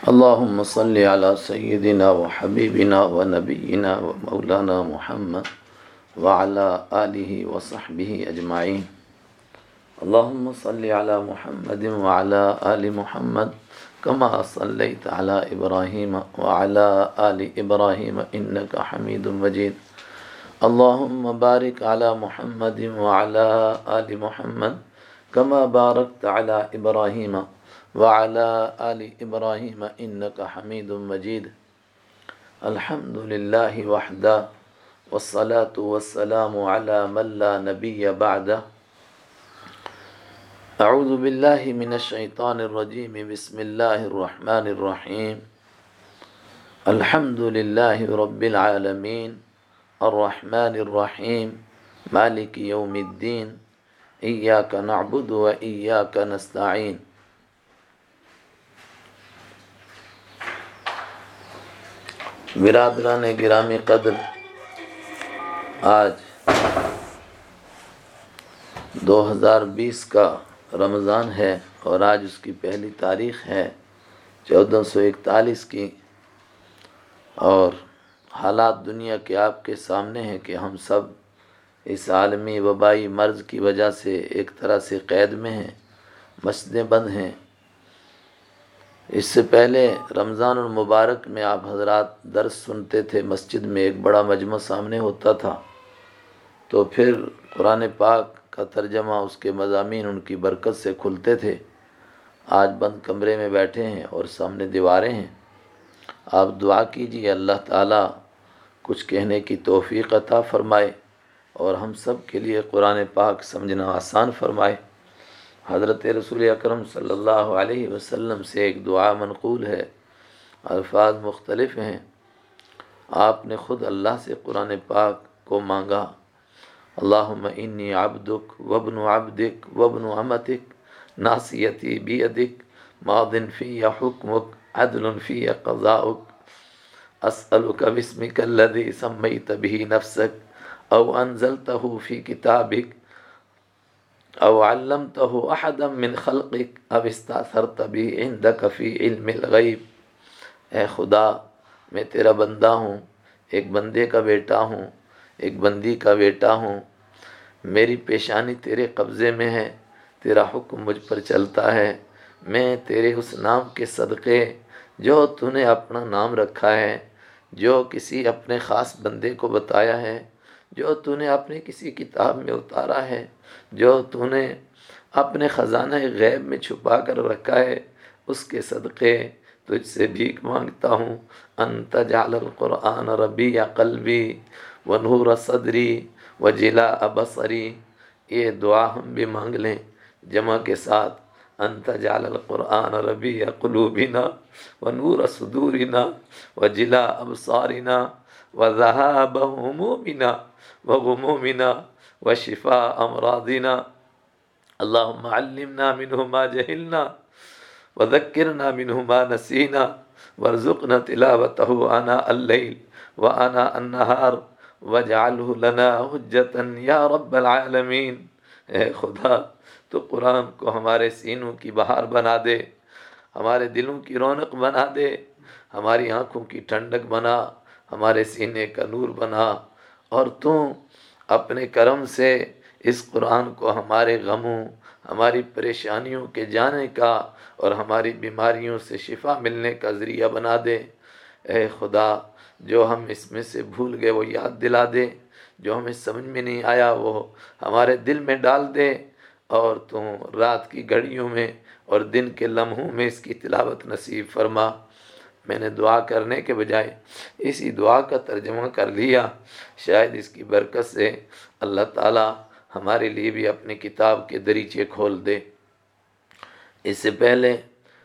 اللهم صل على سيدنا وحبيبنا ونبينا ومولانا محمد وعلى آله وصحبه أجمعين. اللهم صل على محمد وعلى آل محمد كما صليت على إبراهيم وعلى آل إبراهيم إنك حميد مجيد. اللهم بارك على محمد وعلى آل محمد كما باركت على إبراهيم وعلى آل إبراهيم إنك حميد مجيد. الحمد لله وحده والصلاة والسلام على من لا نبي بعده. أعوذ بالله من الشيطان الرجيم. بسم الله الرحمن الرحيم. الحمد لله رب العالمين. الرحمن الرحيم. مالك يوم الدين. إياك نعبد وإياك نستعين. برادران گرامی قدر آج دو ہزار بیس کا رمضان ہے اور آج اس کی پہلی تاریخ ہے چودہ سو اکتالیس کی اور حالات دنیا کے آپ کے سامنے ہیں کہ ہم سب اس عالمی وبائی مرض کی وجہ سے ایک طرح سے قید میں ہیں، مسجدیں بند ہیں اس سے پہلے رمضان المبارک میں آپ حضرات درس سنتے تھے، مسجد میں ایک بڑا مجمع سامنے ہوتا تھا۔ تو پھر قرآن پاک کا ترجمہ اس کے مضامین ان کی برکت سے کھلتے تھے۔ آج بند کمرے میں بیٹھے ہیں اور سامنے دیواریں ہیں۔ آپ دعا کیجیے اللہ تعالیٰ کچھ کہنے کی توفیق عطا فرمائے اور ہم سب کے لیے قرآن پاک سمجھنا آسان فرمائے۔ حضرت رسول اکرم صلی اللہ علیہ وسلم سے ایک دعا منقول ہے، الفاظ مختلف ہیں۔ آپ نے خود اللہ سے قرآن پاک کو مانگا۔ اللہم انی عبدک وابن عبدک وابن عمتک ناسیتی بیدک، ماضن فی حکمک، عدل فی قضاؤک۔ اسألک بسمک الذي سمیت به نفسک، او انزلته فی کتابک۔ او علمته احدا من خلقك او استاثرت به عندك في علم الغیب اے خدا، میں تیرا بندہ ہوں، ایک بندے کا بیٹا ہوں، ایک بندی کا بیٹا ہوں۔ میری پیشانی تیرے قبضے میں ہے، تیرا حکم مجھ پر چلتا ہے۔ میں تیرے اس نام کے صدقے، جو تو نے اپنا نام رکھا ہے، جو کسی اپنے خاص بندے کو بتایا ہے، جو تو نے اپنے کسی کتاب میں اتارا ہے۔ جو تو نے اپنے خزانہ غیب میں چھپا کر رکھا ہے، اس کے صدقے تجھ سے بھیک مانگتا ہوں۔ انت جعل القرآن ربی یا قلبی و نور صدری و جلا ابصری یہ دعا ہم بھی مانگ لیں۔ جمع کے ساتھ انت جعل القرآن ربی یا قلوبنا و نور صدورنا و جلا ابصارنا و ذہاب همومنا و غمومنا وشفاء أمراضنا، اللهم علمنا منه ما جهلنا، وذكرنا منه ما نسينا، وارزقنا تلاوته آناء الليل وآناء النهار، واجعله لنا حجة يا رب العالمين۔ اے خدا، تو قرآن کو ہمارے سینوں کی بہار بنا دے، ہمارے دلوں کی رونق بنا دے، ہماری آنکھوں کی ٹھنڈک بنا، ہمارے سینے کا نور بنا، اور تو اپنے کرم سے اس قرآن کو ہمارے غموں، ہماری پریشانیوں کے جانے کا اور ہماری بیماریوں سے شفا ملنے کا ذریعہ بنا دے۔ اے خدا، جو ہم اس میں سے بھول گئے وہ یاد دلا دے۔ جو ہمیں سمجھ میں نہیں آیا وہ ہمارے دل میں ڈال دے۔ اور تو رات کی گھڑیوں میں اور دن کے لمحوں میں اس کی تلاوت نصیب فرما۔ میں نے دعا کرنے کے بجائے اسی دعا کا ترجمہ کر لیا۔ شاید اس کی برکت سے اللہ تعالی ہمارے لیے بھی اپنی کتاب کے دریچے کھول دے۔ اس سے پہلے،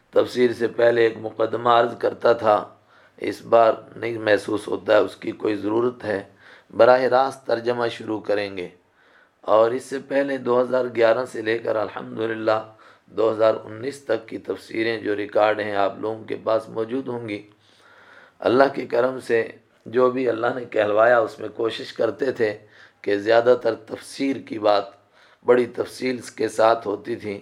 تفسیر سے پہلے ایک مقدمہ عرض کرتا تھا۔ اس بار نہیں محسوس ہوتا ہے، اس کی کوئی ضرورت ہے۔ براہ راست ترجمہ شروع کریں گے۔ اور اس سے پہلے دو ہزار گیارہ سے لے کر الحمدللہ دو ہزار انیس تک کی تفسیریں جو ریکارڈ ہیں آپ لوگوں کے پاس موجود ہوں گی۔ اللہ کے کرم سے جو بھی اللہ نے کہلوایا، اس میں کوشش کرتے تھے کہ زیادہ تر تفسیر کی بات بڑی تفصیل کے ساتھ ہوتی تھی۔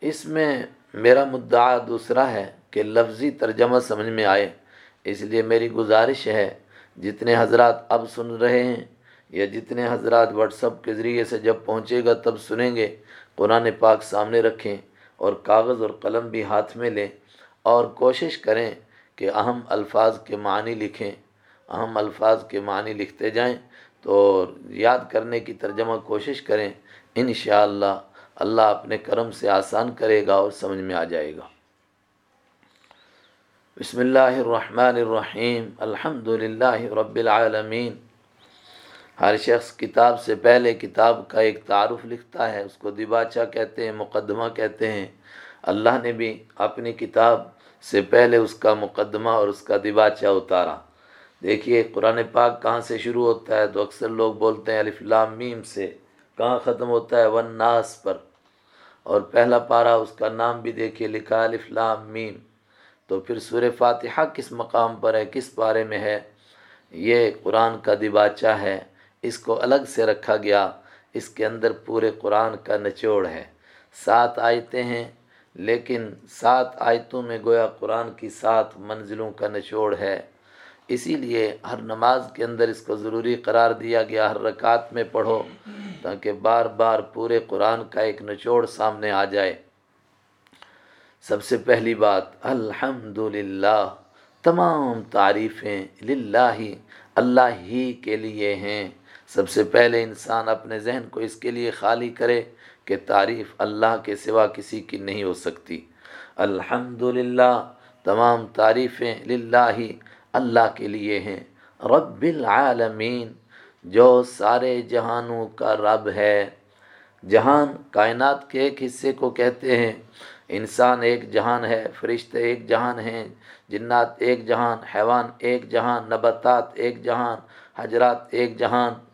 اس میں میرا مدعا دوسرا ہے کہ لفظی ترجمہ سمجھ میں آئے۔ اس لیے میری گزارش ہے، جتنے حضرات اب سن رہے ہیں یا جتنے حضرات واٹس اپ کے ذریعے سے جب پہنچے گا تب سنیں گے۔ قرآن پاک سامنے رکھیں اور کاغذ اور قلم بھی ہاتھ میں لیں اور کوشش کریں کہ اہم الفاظ کے معنی لکھیں۔ اہم الفاظ کے معنی لکھتے جائیں تو یاد کرنے کی ترجمہ کوشش کریں۔ انشاءاللہ اللہ اللہ اپنے کرم سے آسان کرے گا اور سمجھ میں آ جائے گا۔ بسم اللہ الرحمن الرحیم۔ الحمد للہ رب العالمین۔ ہر شخص کتاب سے پہلے کتاب کا ایک تعارف لکھتا ہے، اس کو دباچہ کہتے ہیں، مقدمہ کہتے ہیں۔ اللہ نے بھی اپنی کتاب سے پہلے اس کا مقدمہ اور اس کا دباچہ اتارا۔ دیکھیے، قرآن پاک کہاں سے شروع ہوتا ہے؟ تو اکثر لوگ بولتے ہیں الف لام میم سے۔ کہاں ختم ہوتا ہے؟ ون ناس پر۔ اور پہلا پارا اس کا نام بھی دیکھیے، لکھا الف لام میم۔ تو پھر سور فاتحہ کس مقام پر ہے؟ کس پارے میں ہے؟ یہ قرآن کا دباچہ ہے۔ اس کو الگ سے رکھا گیا۔ اس کے اندر پورے قرآن کا نچوڑ ہے۔ سات آیتیں ہیں، لیکن سات آیتوں میں گویا قرآن کی سات منزلوں کا نچوڑ ہے۔ اسی لیے ہر نماز کے اندر اس کو ضروری قرار دیا گیا، ہر رکعت میں پڑھو تاکہ بار بار پورے قرآن کا ایک نچوڑ سامنے آ جائے۔ سب سے پہلی بات الحمد تمام تعریفیں للہ، اللہ ہی کے لیے ہیں۔ سب سے پہلے انسان اپنے ذہن کو اس کے لیے خالی کرے کہ تعریف اللہ کے سوا کسی کی نہیں ہو سکتی۔ الحمد تمام تعریفیں للہ اللہ کے لیے ہیں۔ رب العالمین، جو سارے جہانوں کا رب ہے۔ جہان کائنات کے ایک حصے کو کہتے ہیں۔ انسان ایک جہان ہے، فرشتے ایک جہان ہیں۔ جنات ایک جہان، حیوان ایک جہان، نباتات ایک جہان، حجرات ایک جہان۔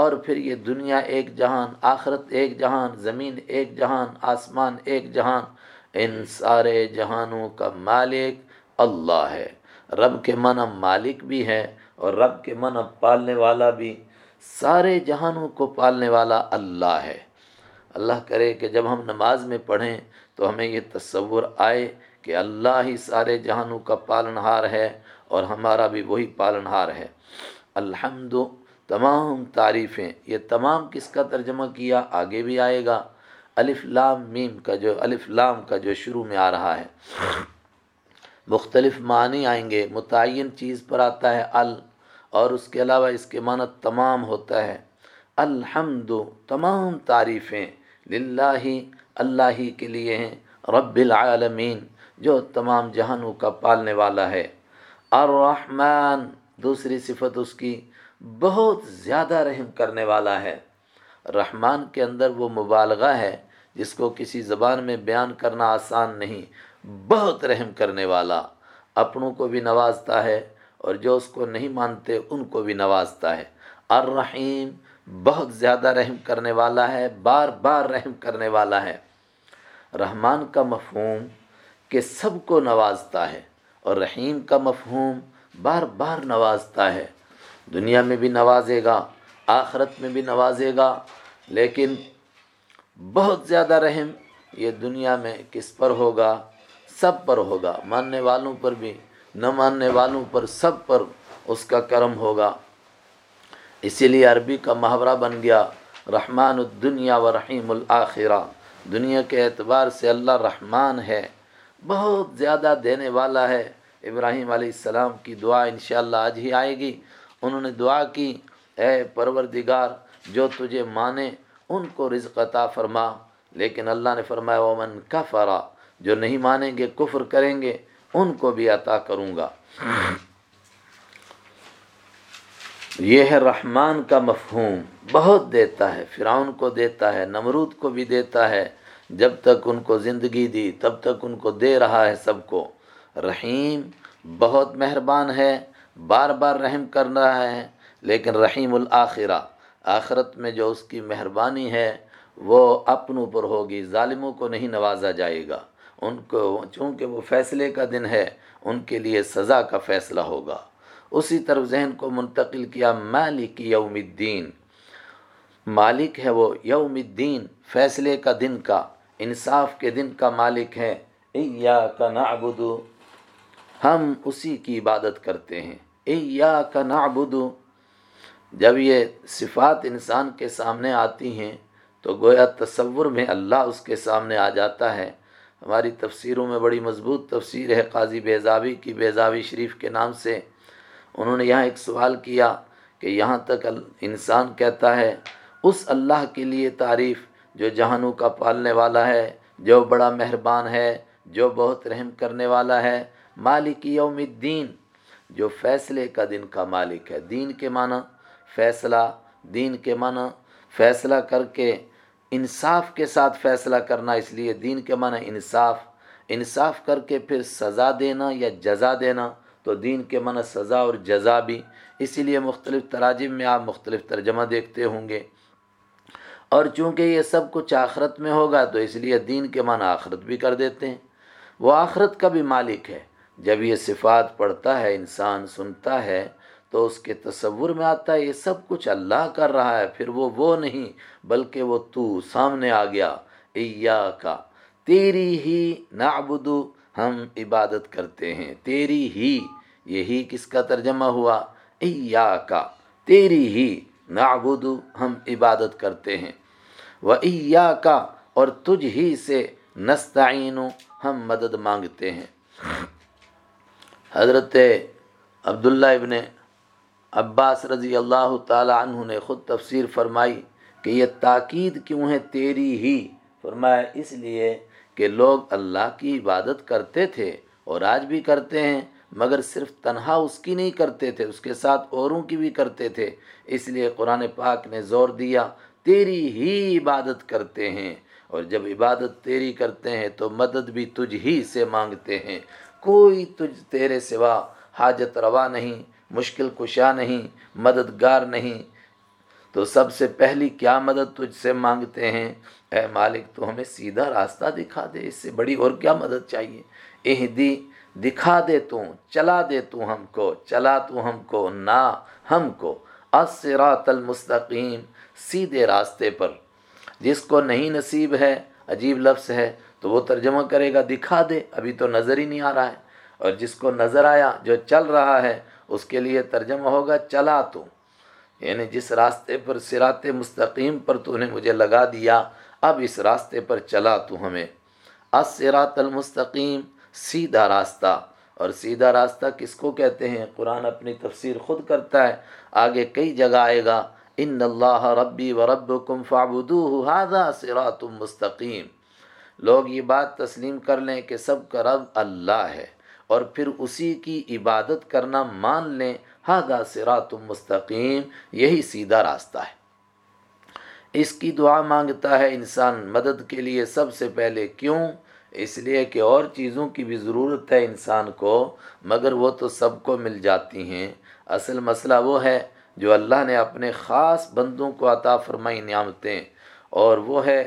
اور پھر یہ دنیا ایک جہان، آخرت ایک جہان، زمین ایک جہان، آسمان ایک جہان، ان سارے جہانوں کا مالک اللہ ہے۔ رب کے من مالک بھی ہے اور رب کے من پالنے والا بھی۔ سارے جہانوں کو پالنے والا اللہ ہے۔ اللہ کرے کہ جب ہم نماز میں پڑھیں تو ہمیں یہ تصور آئے کہ اللہ ہی سارے جہانوں کا پالنہار ہے اور ہمارا بھی وہی پالنہار ہے۔ الحمد تمام تعریفیں، یہ تمام کس کا ترجمہ کیا آگے بھی آئے گا۔ الف لام میم کا جو، الف لام کا جو شروع میں آ رہا ہے۔ مختلف معنی آئیں گے، متعین چیز پر آتا ہے ال، اور اس کے علاوہ اس کے معنی تمام ہوتا ہے۔ الحمد، تمام تعریفیں للہ، اللہ ہی کے لیے ہیں، رب العالمین، جو تمام جہانوں کا پالنے والا ہے۔ الرحمن، دوسری صفت اس کی۔ بہت زیادہ رحم کرنے والا ہے۔ رحمان کے اندر وہ مبالغہ ہے جس کو کسی زبان میں بیان کرنا آسان نہیں، بہت رحم کرنے والا۔ اپنوں کو بھی نوازتا ہے اور جو اس کو نہیں مانتے، ان کو بھی نوازتا ہے۔ الرحیم بہت زیادہ رحم کرنے والا ہے، بار بار رحم کرنے والا ہے۔ رحمان کا مفہوم کہ سب کو نوازتا ہے اور رحیم کا مفہوم بار بار نوازتا ہے۔ دنیا میں بھی نوازے گا، آخرت میں بھی نوازے گا، لیکن بہت زیادہ رحم یہ دنیا میں کس پر ہوگا؟ سب پر ہوگا۔ ماننے والوں پر بھی، نہ ماننے والوں پر، سب پر اس کا کرم ہوگا۔ اسی لیے عربی کا محاورہ بن گیا، رحمان الدنیا و رحیم الآخرہ دنیا کے اعتبار سے اللہ رحمان ہے۔ بہت زیادہ دینے والا ہے۔ ابراہیم علیہ السلام کی دعا انشاءاللہ آج ہی آئے گی۔ انہوں نے دعا کی، اے پروردگار، جو تجھے مانے، ان کو رزق عطا فرما۔ لیکن اللہ نے فرمایا، ومن کفرا، جو نہیں مانیں گے، کفر کریں گے، ان کو بھی عطا کروں گا۔ یہ ہے رحمان کا مفہوم۔ بہت دیتا ہے، فرعون کو دیتا ہے، نمرود کو بھی دیتا ہے۔ جب تک ان کو زندگی دی، تب تک ان کو دے رہا ہے سب کو۔ رحیم بہت مہربان ہے۔ بار بار رحم کر رہا ہے، لیکن رحیم الآخرہ آخرت میں جو اس کی مہربانی ہے، وہ اپنوں پر ہوگی، ظالموں کو نہیں نوازا جائے گا۔ ان کو، چونکہ وہ فیصلے کا دن ہے، ان کے لیے سزا کا فیصلہ ہوگا۔ اسی طرف ذہن کو منتقل کیا، مالک یوم الدین۔ مالک ہے وہ، یوم الدین، فیصلے کا دن کا، انصاف کے دن کا مالک ہے۔ ایا کا نعبدو ہم اسی کی عبادت کرتے ہیں۔ ایا کا نعبدو جب یہ صفات انسان کے سامنے آتی ہیں، تو گویا تصور میں اللہ اس کے سامنے آ جاتا ہے۔ ہماری تفسیروں میں بڑی مضبوط تفسیر ہے، قاضی بیزاوی کی بیزاوی شریف کے نام سے۔ انہوں نے یہاں ایک سوال کیا کہ یہاں تک انسان کہتا ہے، اس اللہ کے لیے تعریف جو جہانوں کا پالنے والا ہے، جو بڑا مہربان ہے، جو بہت رحم کرنے والا ہے مالک یوم الدین، جو فیصلے کا دن کا مالک ہے۔ دین کے معنی فیصلہ، دین کے معنی فیصلہ کر کے انصاف کے ساتھ فیصلہ کرنا، اس لیے دین کے معنی انصاف۔ انصاف کر کے پھر سزا دینا یا جزا دینا، تو دین کے معنی سزا اور جزا بھی۔ اسی لیے مختلف تراجم میں آپ مختلف ترجمہ دیکھتے ہوں گے۔ اور چونکہ یہ سب کچھ آخرت میں ہوگا، تو اس لیے دین کے معنی آخرت بھی کر دیتے ہیں۔ وہ آخرت کا بھی مالک ہے۔ جب یہ صفات پڑھتا ہے، انسان سنتا ہے، تو اس کے تصور میں آتا ہے، یہ سب کچھ اللہ کر رہا ہے، پھر وہ وہ نہیں، بلکہ وہ تو سامنے آ گیا ایا کا تیری ہی نعبدو ہم عبادت کرتے ہیں، تیری ہی، یہی کس کا ترجمہ ہوا؟ ایا کا تیری ہی نعبدو ہم عبادت کرتے ہیں وہ ایا کا اور تجھ ہی سے نستعین ہم مدد مانگتے ہیں۔ حضرت عبداللہ ابن عباس رضی اللہ تعالی عنہ نے خود تفسیر فرمائی کہ یہ تاکید کیوں ہے تیری ہی؟ فرمایا، اس لیے کہ لوگ اللہ کی عبادت کرتے تھے اور آج بھی کرتے ہیں، مگر صرف تنہا اس کی نہیں کرتے تھے، اس کے ساتھ اوروں کی بھی کرتے تھے۔ اس لیے قرآن پاک نے زور دیا، تیری ہی عبادت کرتے ہیں۔ اور جب عبادت تیری کرتے ہیں تو مدد بھی تجھ ہی سے مانگتے ہیں۔ کوئی تجھ تیرے سوا حاجت روا نہیں، مشکل کشا نہیں، مددگار نہیں۔ تو سب سے پہلی کیا مدد تجھ سے مانگتے ہیں؟ اے مالک، تو ہمیں سیدھا راستہ دکھا دے، اس سے بڑی اور کیا مدد چاہیے؟ اہ دی دکھا دے تو، چلا دے تو ہم کو، چلا تو ہم کو نہ ہم کو۔ اسرات المستقیم، سیدھے راستے پر۔ جس کو نہیں نصیب ہے، عجیب لفظ ہے تو وہ ترجمہ کرے گا، دکھا دے، ابھی تو نظر ہی نہیں آ رہا ہے۔ اور جس کو نظر آیا، جو چل رہا ہے، اس کے لیے ترجمہ ہوگا، چلا تو۔ یعنی جس راستے پر سرات مستقیم پر تو نے مجھے لگا دیا، اب اس راستے پر چلا تو ہمیں۔ اسرات المستقیم، سیدھا راستہ۔ اور سیدھا راستہ کس کو کہتے ہیں؟ قرآن اپنی تفسیر خود کرتا ہے۔ آگے کئی جگہ آئے گا، ان اللہ ربی و رب کم فابدو سرات مستقیم. لوگ یہ بات تسلیم کر لیں کہ سب کا رب اللہ ہے اور پھر اسی کی عبادت کرنا مان لیں ہاگا سرات مستقیم، یہی سیدھا راستہ ہے۔ اس کی دعا مانگتا ہے انسان مدد کے لیے سب سے پہلے کیوں؟ اس لیے کہ اور چیزوں کی بھی ضرورت ہے انسان کو، مگر وہ تو سب کو مل جاتی ہیں۔ اصل مسئلہ وہ ہے جو اللہ نے اپنے خاص بندوں کو عطا فرمائی نعمتیں، اور وہ ہے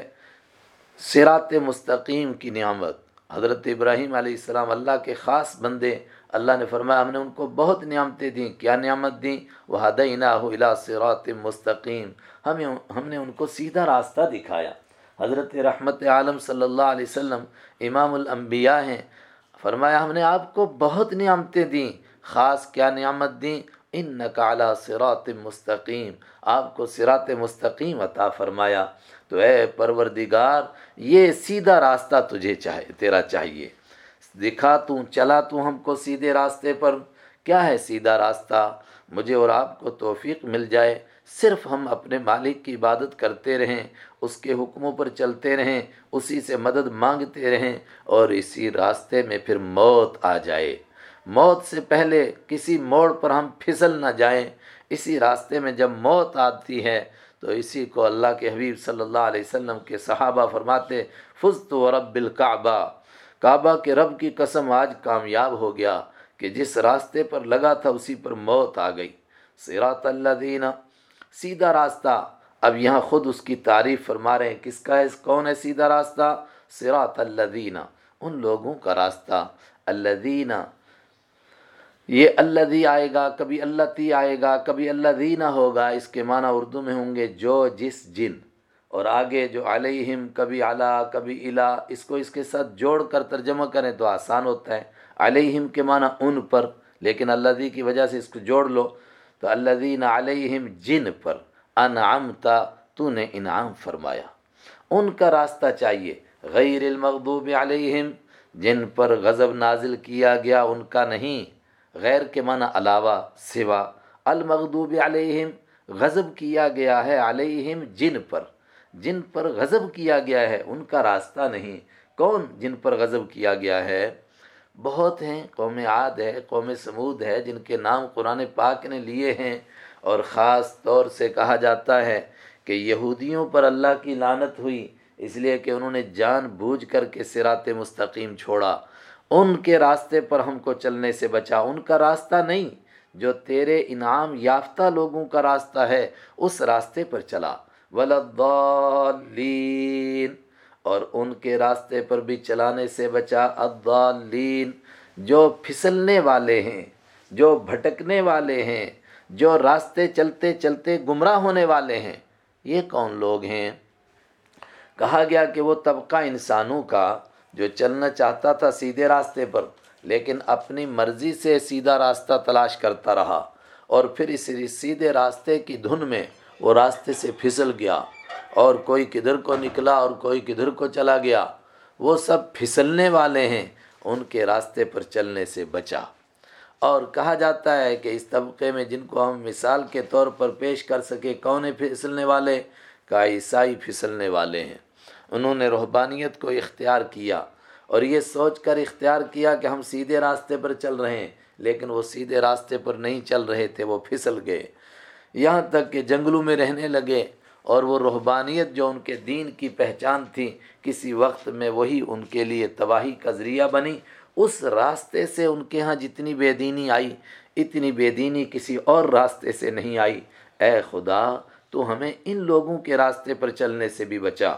سرات مستقیم کی نعمت۔ حضرت ابراہیم علیہ السلام اللہ کے خاص بندے، اللہ نے فرمایا، ہم نے ان کو بہت نعمتیں دیں۔ کیا نعمت دیں؟ وہ حدینہ الا سرات مستقیم ہمیں ہم نے ان کو سیدھا راستہ دکھایا۔ حضرت رحمت عالم صلی اللہ علیہ وسلم امام الانبیاء ہیں۔ فرمایا، ہم نے آپ کو بہت نعمتیں دیں۔ خاص کیا نعمت دیں؟ ان نقالا سرات مستقیم آپ کو سرات مستقیم عطا فرمایا۔ تو اے پروردگار، یہ سیدھا راستہ تجھے چاہے، تیرا چاہیے۔ دکھا تو، چلا تو ہم کو سیدھے راستے پر۔ کیا ہے سیدھا راستہ؟ مجھے اور آپ کو توفیق مل جائے۔ صرف ہم اپنے مالک کی عبادت کرتے رہیں، اس کے حکموں پر چلتے رہیں، اسی سے مدد مانگتے رہیں اور اسی راستے میں پھر موت آ جائے۔ موت سے پہلے کسی موڑ پر ہم پھسل نہ جائیں۔ اسی راستے میں جب موت آتی ہے تو اسی کو اللہ کے حبیب صلی اللہ علیہ وسلم کے صحابہ فرماتے فض تو رب الکعبہ کعبہ کے رب کی قسم آج کامیاب ہو گیا کہ جس راستے پر لگا تھا اسی پر موت آ گئی۔ سیرات اللہ دینا سیدھا راستہ۔ اب یہاں خود اس کی تعریف فرما رہے ہیں، کس کا ہے؟ کون ہے سیدھا راستہ؟ سیرات اللہ ان لوگوں کا راستہ۔ اللہ دینا یہ اللہ دی آئے گا، کبھی اللہ تی آئے گا، کبھی اللہ دی نہ ہوگا، اس کے معنی اردو میں ہوں گے جو جس جن۔ اور آگے جو علیہم، کبھی اعلیٰ کبھی الا اس کو اس کے ساتھ جوڑ کر ترجمہ کریں تو آسان ہوتا ہے۔ علیہم کے معنی ان پر، لیکن اللہ دی کی وجہ سے اس کو جوڑ لو۔ تو اللہ دین علیہم، جن پر۔ انعمتا تو نے انعام فرمایا۔ ان کا راستہ چاہیے۔ غیر المغضوب علیہم، جن پر غضب نازل کیا گیا، ان کا نہیں۔ غیر کے معنی علاوہ سوا، المغضوب علیہم، غضب کیا گیا ہے علیہم جن پر۔ جن پر غضب کیا گیا ہے، ان کا راستہ نہیں۔ کون جن پر غضب کیا گیا ہے؟ بہت ہیں قوم عاد ہے، قوم سمود ہے، جن کے نام قرآن پاک نے لیے ہیں۔ اور خاص طور سے کہا جاتا ہے کہ یہودیوں پر اللہ کی لانت ہوئی، اس لیے کہ انہوں نے جان بوجھ کر کے سرات مستقیم چھوڑا۔ ان کے راستے پر ہم کو چلنے سے بچا۔ ان کا راستہ نہیں، جو تیرے انعام یافتہ لوگوں کا راستہ ہے، اس راستے پر چلا۔ ولدالین اور ان کے راستے پر بھی چلانے سے بچا۔ الضالین جو پھسلنے والے ہیں، جو بھٹکنے والے ہیں، جو راستے چلتے چلتے گمراہ ہونے والے ہیں۔ یہ کون لوگ ہیں؟ کہا گیا کہ وہ طبقہ انسانوں کا جو چلنا چاہتا تھا سیدھے راستے پر، لیکن اپنی مرضی سے سیدھا راستہ تلاش کرتا رہا اور پھر اس سیدھے راستے کی دھن میں وہ راستے سے پھسل گیا اور کوئی کدھر کو نکلا اور کوئی کدھر کو چلا گیا۔ وہ سب پھسلنے والے ہیں، ان کے راستے پر چلنے سے بچا۔ اور کہا جاتا ہے کہ اس طبقے میں جن کو ہم مثال کے طور پر پیش کر سکے، کون پھسلنے والے؟ کا عیسائی پھسلنے والے ہیں۔ انہوں نے رحبانیت کو اختیار کیا اور یہ سوچ کر اختیار کیا کہ ہم سیدھے راستے پر چل رہے ہیں، لیکن وہ سیدھے راستے پر نہیں چل رہے تھے، وہ پھسل گئے۔ یہاں تک کہ جنگلوں میں رہنے لگے اور وہ رحبانیت جو ان کے دین کی پہچان تھی، کسی وقت میں وہی ان کے لیے تباہی کا ذریعہ بنی۔ اس راستے سے ان کے ہاں جتنی بے دینی آئی، اتنی بے دینی کسی اور راستے سے نہیں آئی۔ اے خدا، تو ہمیں ان لوگوں کے راستے پر چلنے سے بھی بچا۔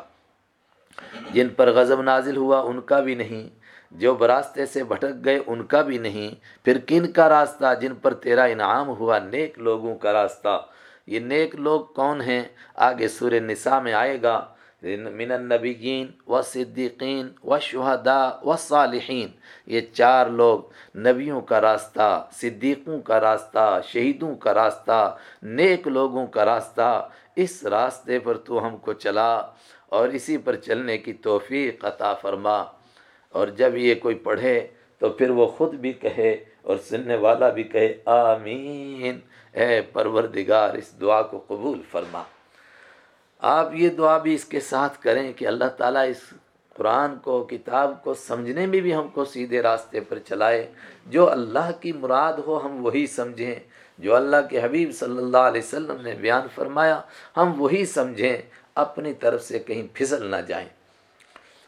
جن پر غضب نازل ہوا ان کا بھی نہیں، جو براستے سے بھٹک گئے ان کا بھی نہیں۔ پھر کن کا راستہ جن پر تیرا انعام ہوا نیک لوگوں کا راستہ؟ یہ نیک لوگ کون ہیں؟ آگے سور نساء میں آئے گا۔ من النبیین و صدیقین و شہدا و صالحین یہ چار لوگ، نبیوں کا راستہ، صدیقوں کا راستہ، شہیدوں کا راستہ، نیک لوگوں کا راستہ۔ اس راستے پر تو ہم کو چلا۔ اور اسی پر چلنے کی توفیق عطا فرما۔ اور جب یہ کوئی پڑھے تو پھر وہ خود بھی کہے اور سننے والا بھی کہے، آمین۔ اے پروردگار، اس دعا کو قبول فرما۔ آپ یہ دعا بھی اس کے ساتھ کریں کہ اللہ تعالیٰ اس قرآن کو، کتاب کو سمجھنے میں بھی ہم کو سیدھے راستے پر چلائے۔ جو اللہ کی مراد ہو، ہم وہی سمجھیں۔ جو اللہ کے حبیب صلی اللہ علیہ وسلم نے بیان فرمایا، ہم وہی سمجھیں۔ اپنی طرف سے کہیں پھسل نہ جائیں۔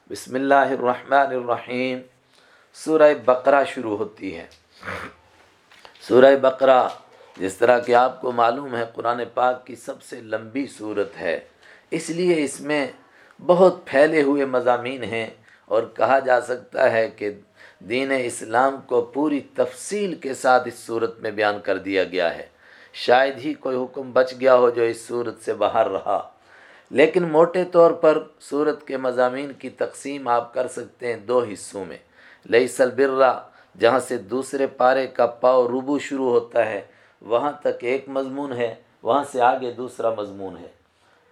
بسم اللہ الرحمن الرحیم۔ سورہ بقرہ شروع ہوتی ہے۔ سورہ بقرہ جس طرح کہ آپ کو معلوم ہے، قرآن پاک کی سب سے لمبی صورت ہے۔ اس لیے اس میں بہت پھیلے ہوئے مضامین ہیں اور کہا جا سکتا ہے کہ دین اسلام کو پوری تفصیل کے ساتھ اس صورت میں بیان کر دیا گیا ہے۔ شاید ہی کوئی حکم بچ گیا ہو جو اس صورت سے باہر رہا۔ لیکن موٹے طور پر صورت کے مضامین کی تقسیم آپ کر سکتے ہیں دو حصوں میں۔ لئی سلبرہ جہاں سے دوسرے پارے کا پاؤ روبو شروع ہوتا ہے، وہاں تک ایک مضمون ہے، وہاں سے آگے دوسرا مضمون ہے۔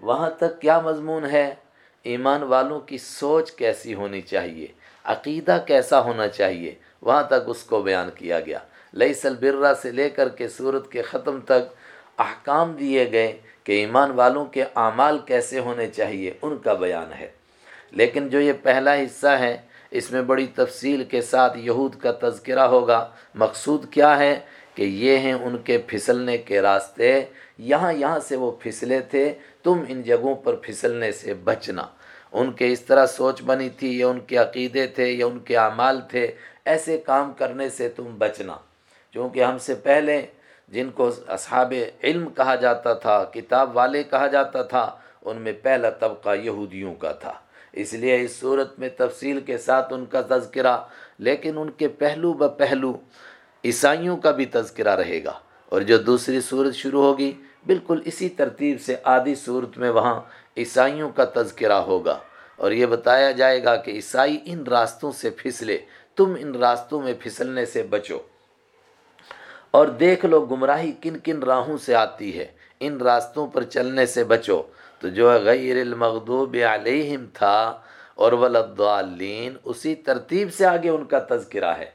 وہاں تک کیا مضمون ہے؟ ایمان والوں کی سوچ کیسی ہونی چاہیے؟ عقیدہ کیسا ہونا چاہیے؟ وہاں تک اس کو بیان کیا گیا۔ لئی سلبرہ سے لے کر کے صورت کے ختم تک احکام دیے گئے۔ کہ ایمان والوں کے اعمال کیسے ہونے چاہیے، ان کا بیان ہے۔ لیکن جو یہ پہلا حصہ ہے، اس میں بڑی تفصیل کے ساتھ یہود کا تذکرہ ہوگا۔ مقصود کیا ہے؟ کہ یہ ہیں ان کے پھسلنے کے راستے۔ یہاں یہاں سے وہ پھسلے تھے، تم ان جگہوں پر پھسلنے سے بچنا۔ ان کے اس طرح سوچ بنی تھی، یا ان کے عقیدے تھے، یا ان کے اعمال تھے، ایسے کام کرنے سے تم بچنا۔ چونکہ ہم سے پہلے جن کو اصحاب علم کہا جاتا تھا، کتاب والے کہا جاتا تھا، ان میں پہلا طبقہ یہودیوں کا تھا۔ اس لیے اس صورت میں تفصیل کے ساتھ ان کا تذکرہ، لیکن ان کے پہلو ب پہلو عیسائیوں کا بھی تذکرہ رہے گا۔ اور جو دوسری صورت شروع ہوگی، بالکل اسی ترتیب سے آدھی صورت میں وہاں عیسائیوں کا تذکرہ ہوگا۔ اور یہ بتایا جائے گا کہ عیسائی ان راستوں سے پھسلے، تم ان راستوں میں پھسلنے سے بچو۔ اور دیکھ لو گمراہی کن کن راہوں سے آتی ہے، ان راستوں پر چلنے سے بچو۔ تو جو غیر المغضوب علیہم تھا اور ولدالین اسی ترتیب سے آگے ان کا تذکرہ ہے۔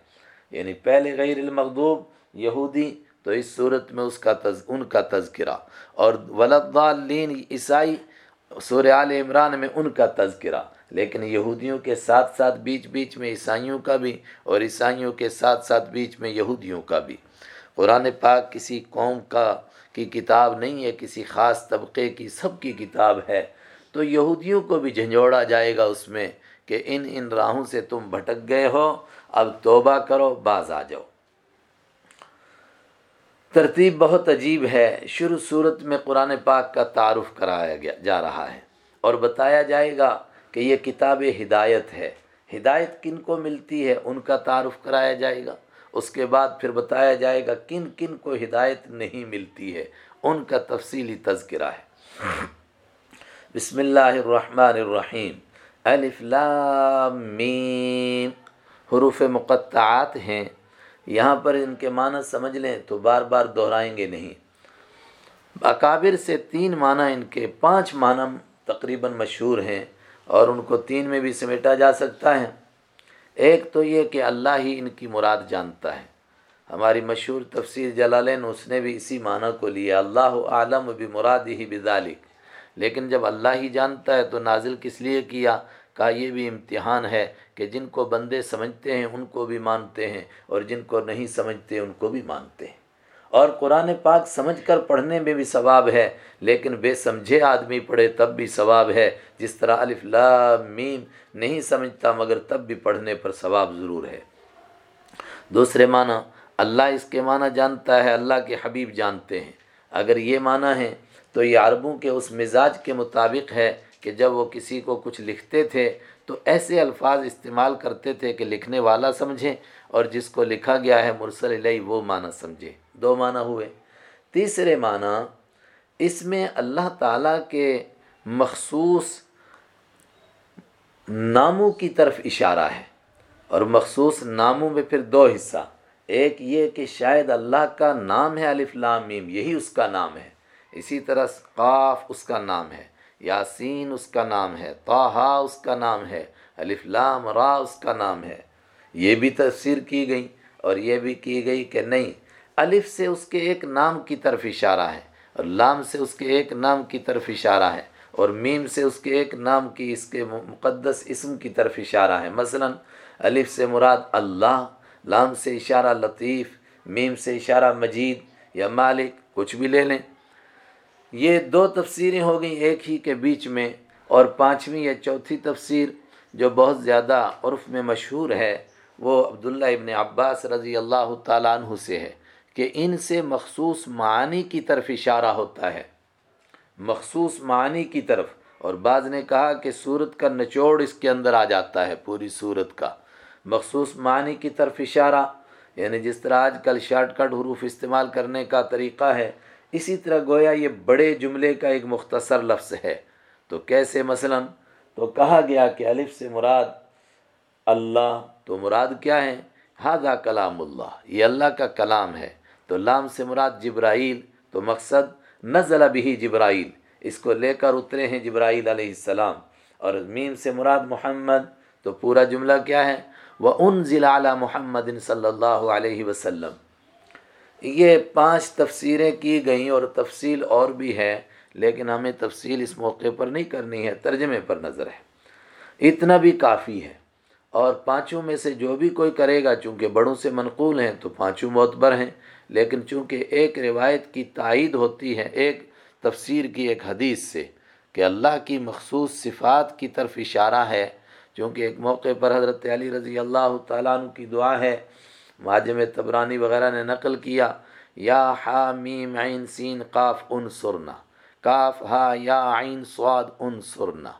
یعنی پہلے غیر المغضوب یہودی، تو اس صورت میں اس کا تز ان کا تذکرہ۔ اور ولدالین عیسائی آل عمران میں ان کا تذکرہ۔ لیکن یہودیوں کے ساتھ ساتھ بیچ بیچ میں عیسائیوں کا بھی، اور عیسائیوں کے ساتھ ساتھ بیچ میں یہودیوں کا بھی۔ قرآن پاک کسی قوم کا کی کتاب نہیں ہے، کسی خاص طبقے کی، سب کی کتاب ہے۔ تو یہودیوں کو بھی جھنجھوڑا جائے گا اس میں کہ ان ان راہوں سے تم بھٹک گئے ہو۔ اب توبہ کرو، باز آ جاؤ۔ ترتیب بہت عجیب ہے۔ شروع صورت میں قرآن پاک کا تعارف کرایا گیا، جا رہا ہے۔ اور بتایا جائے گا کہ یہ کتاب ہدایت ہے۔ ہدایت کن کو ملتی ہے؟ ان کا تعارف کرایا جائے گا۔ اس کے بعد پھر بتایا جائے گا کن کن کو ہدایت نہیں ملتی ہے۔ ان کا تفصیلی تذکرہ ہے۔ بسم اللہ الرحمن الرحیم۔ الف لام میم۔ حروف مقطعات ہیں۔ یہاں پر ان کے معنی سمجھ لیں تو بار بار دہرائیں گے نہیں۔ اکابر سے تین معنی ان کے پانچ معنی تقریباً مشہور ہیں اور ان کو تین میں بھی سمیٹا جا سکتا ہے۔ ایک تو یہ کہ اللہ ہی ان کی مراد جانتا ہے۔ ہماری مشہور تفسیر جلالین، اس نے بھی اسی معنی کو لیا۔ اللہ عالم بھی مراد ہی بذالک۔ لیکن جب اللہ ہی جانتا ہے تو نازل کس لیے کیا؟ کہا یہ بھی امتحان ہے کہ جن کو بندے سمجھتے ہیں ان کو بھی مانتے ہیں اور جن کو نہیں سمجھتے ان کو بھی مانتے ہیں۔ اور قرآن پاک سمجھ کر پڑھنے میں بھی ثواب ہے، لیکن بے سمجھے آدمی پڑھے تب بھی ثواب ہے۔ جس طرح الف میم نہیں سمجھتا مگر تب بھی پڑھنے پر ثواب ضرور ہے۔ دوسرے معنی، اللہ اس کے معنی جانتا ہے، اللہ کے حبیب جانتے ہیں۔ اگر یہ معنی ہے تو یہ عربوں کے اس مزاج کے مطابق ہے کہ جب وہ کسی کو کچھ لکھتے تھے تو ایسے الفاظ استعمال کرتے تھے کہ لکھنے والا سمجھے اور جس کو لکھا گیا ہے مرسل علیہ وہ معنی سمجھے۔ دو معنی ہوئے۔ تیسرے معنی، اس میں اللہ تعالیٰ کے مخصوص ناموں کی طرف اشارہ ہے اور مخصوص ناموں میں پھر دو حصہ۔ ایک یہ کہ شاید اللہ کا نام ہے الف لام میم، یہی اس کا نام ہے۔ اسی طرح قاف اس کا نام ہے، یاسین اس کا نام ہے توحا اس کا نام ہے، الف لام را اس کا نام ہے۔ یہ بھی تفسیر کی گئی اور یہ بھی کی گئی کہ نہیں الف سے اس کے ایک نام کی طرف اشارہ ہے اور لام سے اس کے ایک نام کی طرف اشارہ ہے اور میم سے اس کے ایک نام کی اس کے مقدس اسم کی طرف اشارہ ہے۔ مثلا الف سے مراد اللہ، لام سے اشارہ لطیف، میم سے اشارہ مجید یا مالک، کچھ بھی لے لیں۔ یہ دو تفسیریں ہو گئیں ایک ہی کے بیچ میں اور پانچویں یا چوتھی تفسیر جو بہت زیادہ عرف میں مشہور ہے وہ عبداللہ ابن عباس رضی اللہ تعالیٰ عنہ سے ہے۔ کہ ان سے مخصوص معانی کی طرف اشارہ ہوتا ہے۔ مخصوص معانی کی طرف۔ اور بعض نے کہا کہ صورت کا نچوڑ اس کے اندر آ جاتا ہے، پوری صورت کا۔ مخصوص معنی کی طرف اشارہ یعنی جس طرح آج کل شارٹ کٹ حروف استعمال کرنے کا طریقہ ہے، اسی طرح گویا یہ بڑے جملے کا ایک مختصر لفظ ہے۔ تو کیسے مثلا؟ تو کہا گیا کہ الف سے مراد اللہ، تو مراد کیا ہے؟ ہاضا کلام اللہ، یہ اللہ کا کلام ہے۔ تو لام سے مراد جبرائیل، تو مقصد نزل بھی جبرائیل۔ اس کو لے کر اترے ہیں جبرائیل علیہ السلام۔ اور میم سے مراد محمد، تو پورا جملہ کیا ہے؟ وہ ان ضلع محمد صلی اللہ علیہ وسلم۔ یہ پانچ تفسیریں کی گئیں اور تفصیل اور بھی ہے، لیکن ہمیں تفصیل اس موقع پر نہیں کرنی ہے، ترجمے پر نظر ہے۔ اتنا بھی کافی ہے۔ اور پانچوں میں سے جو بھی کوئی کرے گا، چونکہ بڑوں سے منقول ہیں، تو پانچوں معتبر ہیں۔ لیکن چونکہ ایک روایت کی تائید ہوتی ہے، ایک تفسیر کی ایک حدیث سے کہ اللہ کی مخصوص صفات کی طرف اشارہ ہے۔ چونکہ ایک موقع پر حضرت علی رضی اللہ تعالیٰ عنہ کی دعا ہے معجم تبرانی وغیرہ نے نقل کیا، یا ہا میم عین سین قاف ان سرنا کاف ہا یا عین سواد ان سرنا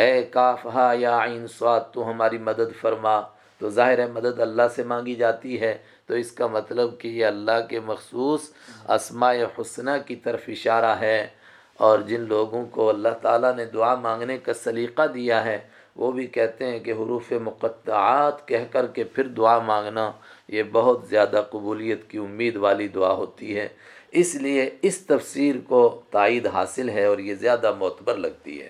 اے کاف ہا یا عین سواد تو ہماری مدد فرما۔ تو ظاہر ہے مدد اللہ سے مانگی جاتی ہے۔ تو اس کا مطلب کہ یہ اللہ کے مخصوص اسماء حسنہ کی طرف اشارہ ہے۔ اور جن لوگوں کو اللہ تعالیٰ نے دعا مانگنے کا سلیقہ دیا ہے، وہ بھی کہتے ہیں کہ حروف مقطعات کہہ کر کے پھر دعا مانگنا، یہ بہت زیادہ قبولیت کی امید والی دعا ہوتی ہے۔ اس لیے اس تفسیر کو تائید حاصل ہے اور یہ زیادہ معتبر لگتی ہے۔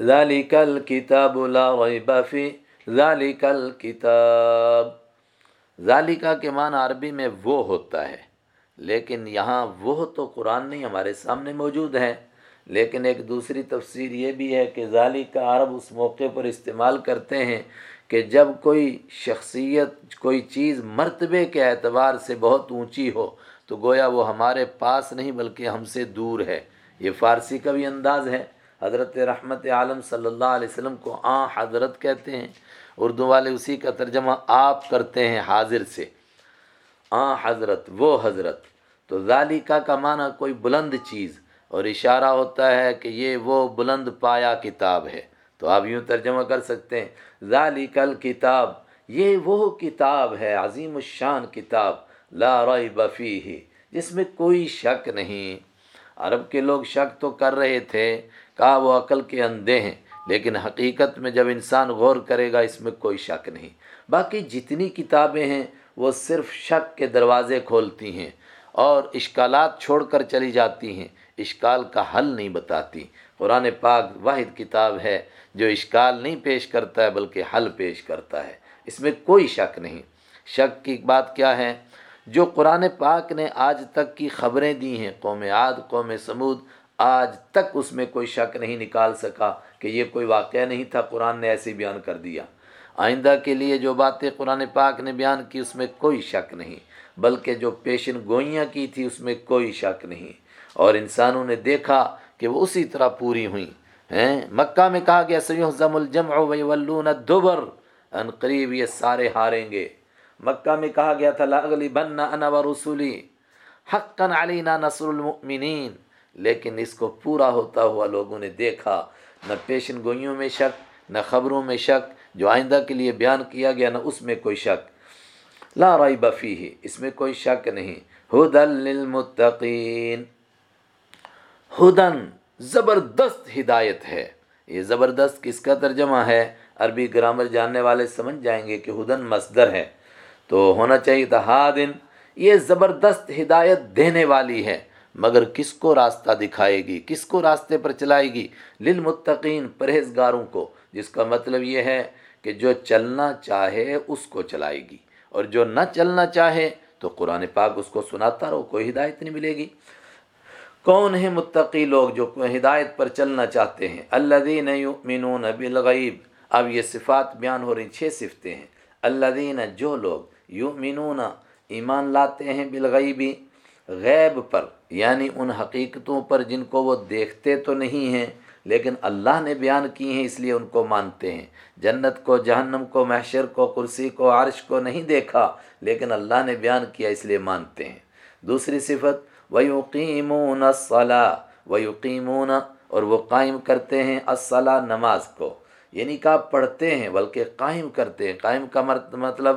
ذالک الکتاب لا ریب فی ذالک الکتاب ذالکہ کے معنی عربی میں وہ ہوتا ہے۔ لیکن یہاں وہ تو قرآن نہیں ہمارے سامنے موجود ہے۔ لیکن ایک دوسری تفسیر یہ بھی ہے کہ ظالی کا عرب اس موقع پر استعمال کرتے ہیں کہ جب کوئی شخصیت، کوئی چیز مرتبے کے اعتبار سے بہت اونچی ہو، تو گویا وہ ہمارے پاس نہیں بلکہ ہم سے دور ہے۔ یہ فارسی کا بھی انداز ہے۔ حضرت رحمت عالم صلی اللہ علیہ وسلم کو آ حضرت کہتے ہیں، اردو والے اسی کا ترجمہ آپ کرتے ہیں حاضر سے۔ آ حضرت، وہ حضرت۔ تو ذالکہ کا معنی کوئی بلند چیز، اور اشارہ ہوتا ہے کہ یہ وہ بلند پایا کتاب ہے۔ تو آپ یوں ترجمہ کر سکتے ہیں ذالک الکتاب، یہ وہ کتاب ہے، عظیم الشان کتاب، لا ریب فیہ، جس میں کوئی شک نہیں۔ عرب کے لوگ شک تو کر رہے تھے کہا وہ عقل کے اندھے ہیں، لیکن حقیقت میں جب انسان غور کرے گا، اس میں کوئی شک نہیں۔ باقی جتنی کتابیں ہیں، وہ صرف شک کے دروازے کھولتی ہیں اور اشکالات چھوڑ کر چلی جاتی ہیں۔ اشکال کا حل نہیں بتاتی۔ قرآن پاک واحد کتاب ہے جو اشکال نہیں پیش کرتا ہے، بلکہ حل پیش کرتا ہے۔ اس میں کوئی شک نہیں۔ شک کی بات کیا ہے؟ جو قرآن پاک نے آج تک کی خبریں دی ہیں، قوم عاد، قوم سمود آج تک اس میں کوئی شک نہیں نکال سکا کہ یہ کوئی واقعہ نہیں تھا، قرآن نے ایسے بیان کر دیا۔ آئندہ کے لیے جو باتیں قرآن پاک نے بیان کی، اس میں کوئی شک نہیں۔ بلکہ جو پیشن گوئیاں کی تھی، اس میں کوئی شک نہیں۔ اور انسانوں نے دیکھا کہ وہ اسی طرح پوری ہوئیں۔ ہیں؟ مکہ میں کہا گیا سیحزم الجمع ویولون الدبر۔ ان قریب یہ سارے ہاریں گے۔ مکہ میں کہا گیا تھا لاغلی بن انا و رسولی حقا علینا نصر المؤمنین لیکن اس کو پورا ہوتا ہوا لوگوں نے دیکھا، نہ پیشن گوئیوں میں شک، نہ خبروں میں شک، جو آئندہ کے لیے بیان کیا گیا، نہ اس میں کوئی شک۔ لا رائی بفی ہی اس میں کوئی شک نہیں۔ ہدن للمتقین۔ ہدن زبردست ہدایت ہے۔ یہ زبردست کس کا ترجمہ ہے؟ عربی گرامر جاننے والے سمجھ جائیں گے کہ ہدن مصدر ہے۔ تو ہونا چاہیے تھا ہادن۔ یہ زبردست ہدایت دینے والی ہے۔ مگر کس کو راستہ دکھائے گی؟ کس کو راستے پر چلائے گی؟ للمتقین، پرہیزگاروں کو۔ جس کا مطلب یہ ہے کہ جو چلنا چاہے اس کو چلائے گی۔ اور جو نہ چلنا چاہے تو قرآن پاک اس کو سناتا رہو، کوئی ہدایت نہیں ملے گی۔ کون ہیں متقی لوگ جو ہدایت پر چلنا چاہتے ہیں؟ الذین یؤمنون بالغیب۔ اب یہ صفات بیان ہو رہی چھ صفتیں ہیں۔ الذین، جو لوگ یؤمنون ایمان لاتے ہیں بالغیبی غیب پر یعنی ان حقیقتوں پر جن کو وہ دیکھتے تو نہیں ہیں، لیکن اللہ نے بیان کی ہیں، اس لیے ان کو مانتے ہیں۔ جنت کو، جہنم کو، محشر کو، کرسی کو، عرش کو نہیں دیکھا، لیکن اللہ نے بیان کیا، اس لیے مانتے ہیں۔ دوسری صفت ویقیمون الصلاح ویقیمون اور وہ قائم کرتے ہیں الصلاح نماز کو۔ یعنی کہ آپ پڑھتے ہیں، بلکہ قائم کرتے ہیں۔ قائم کا مطلب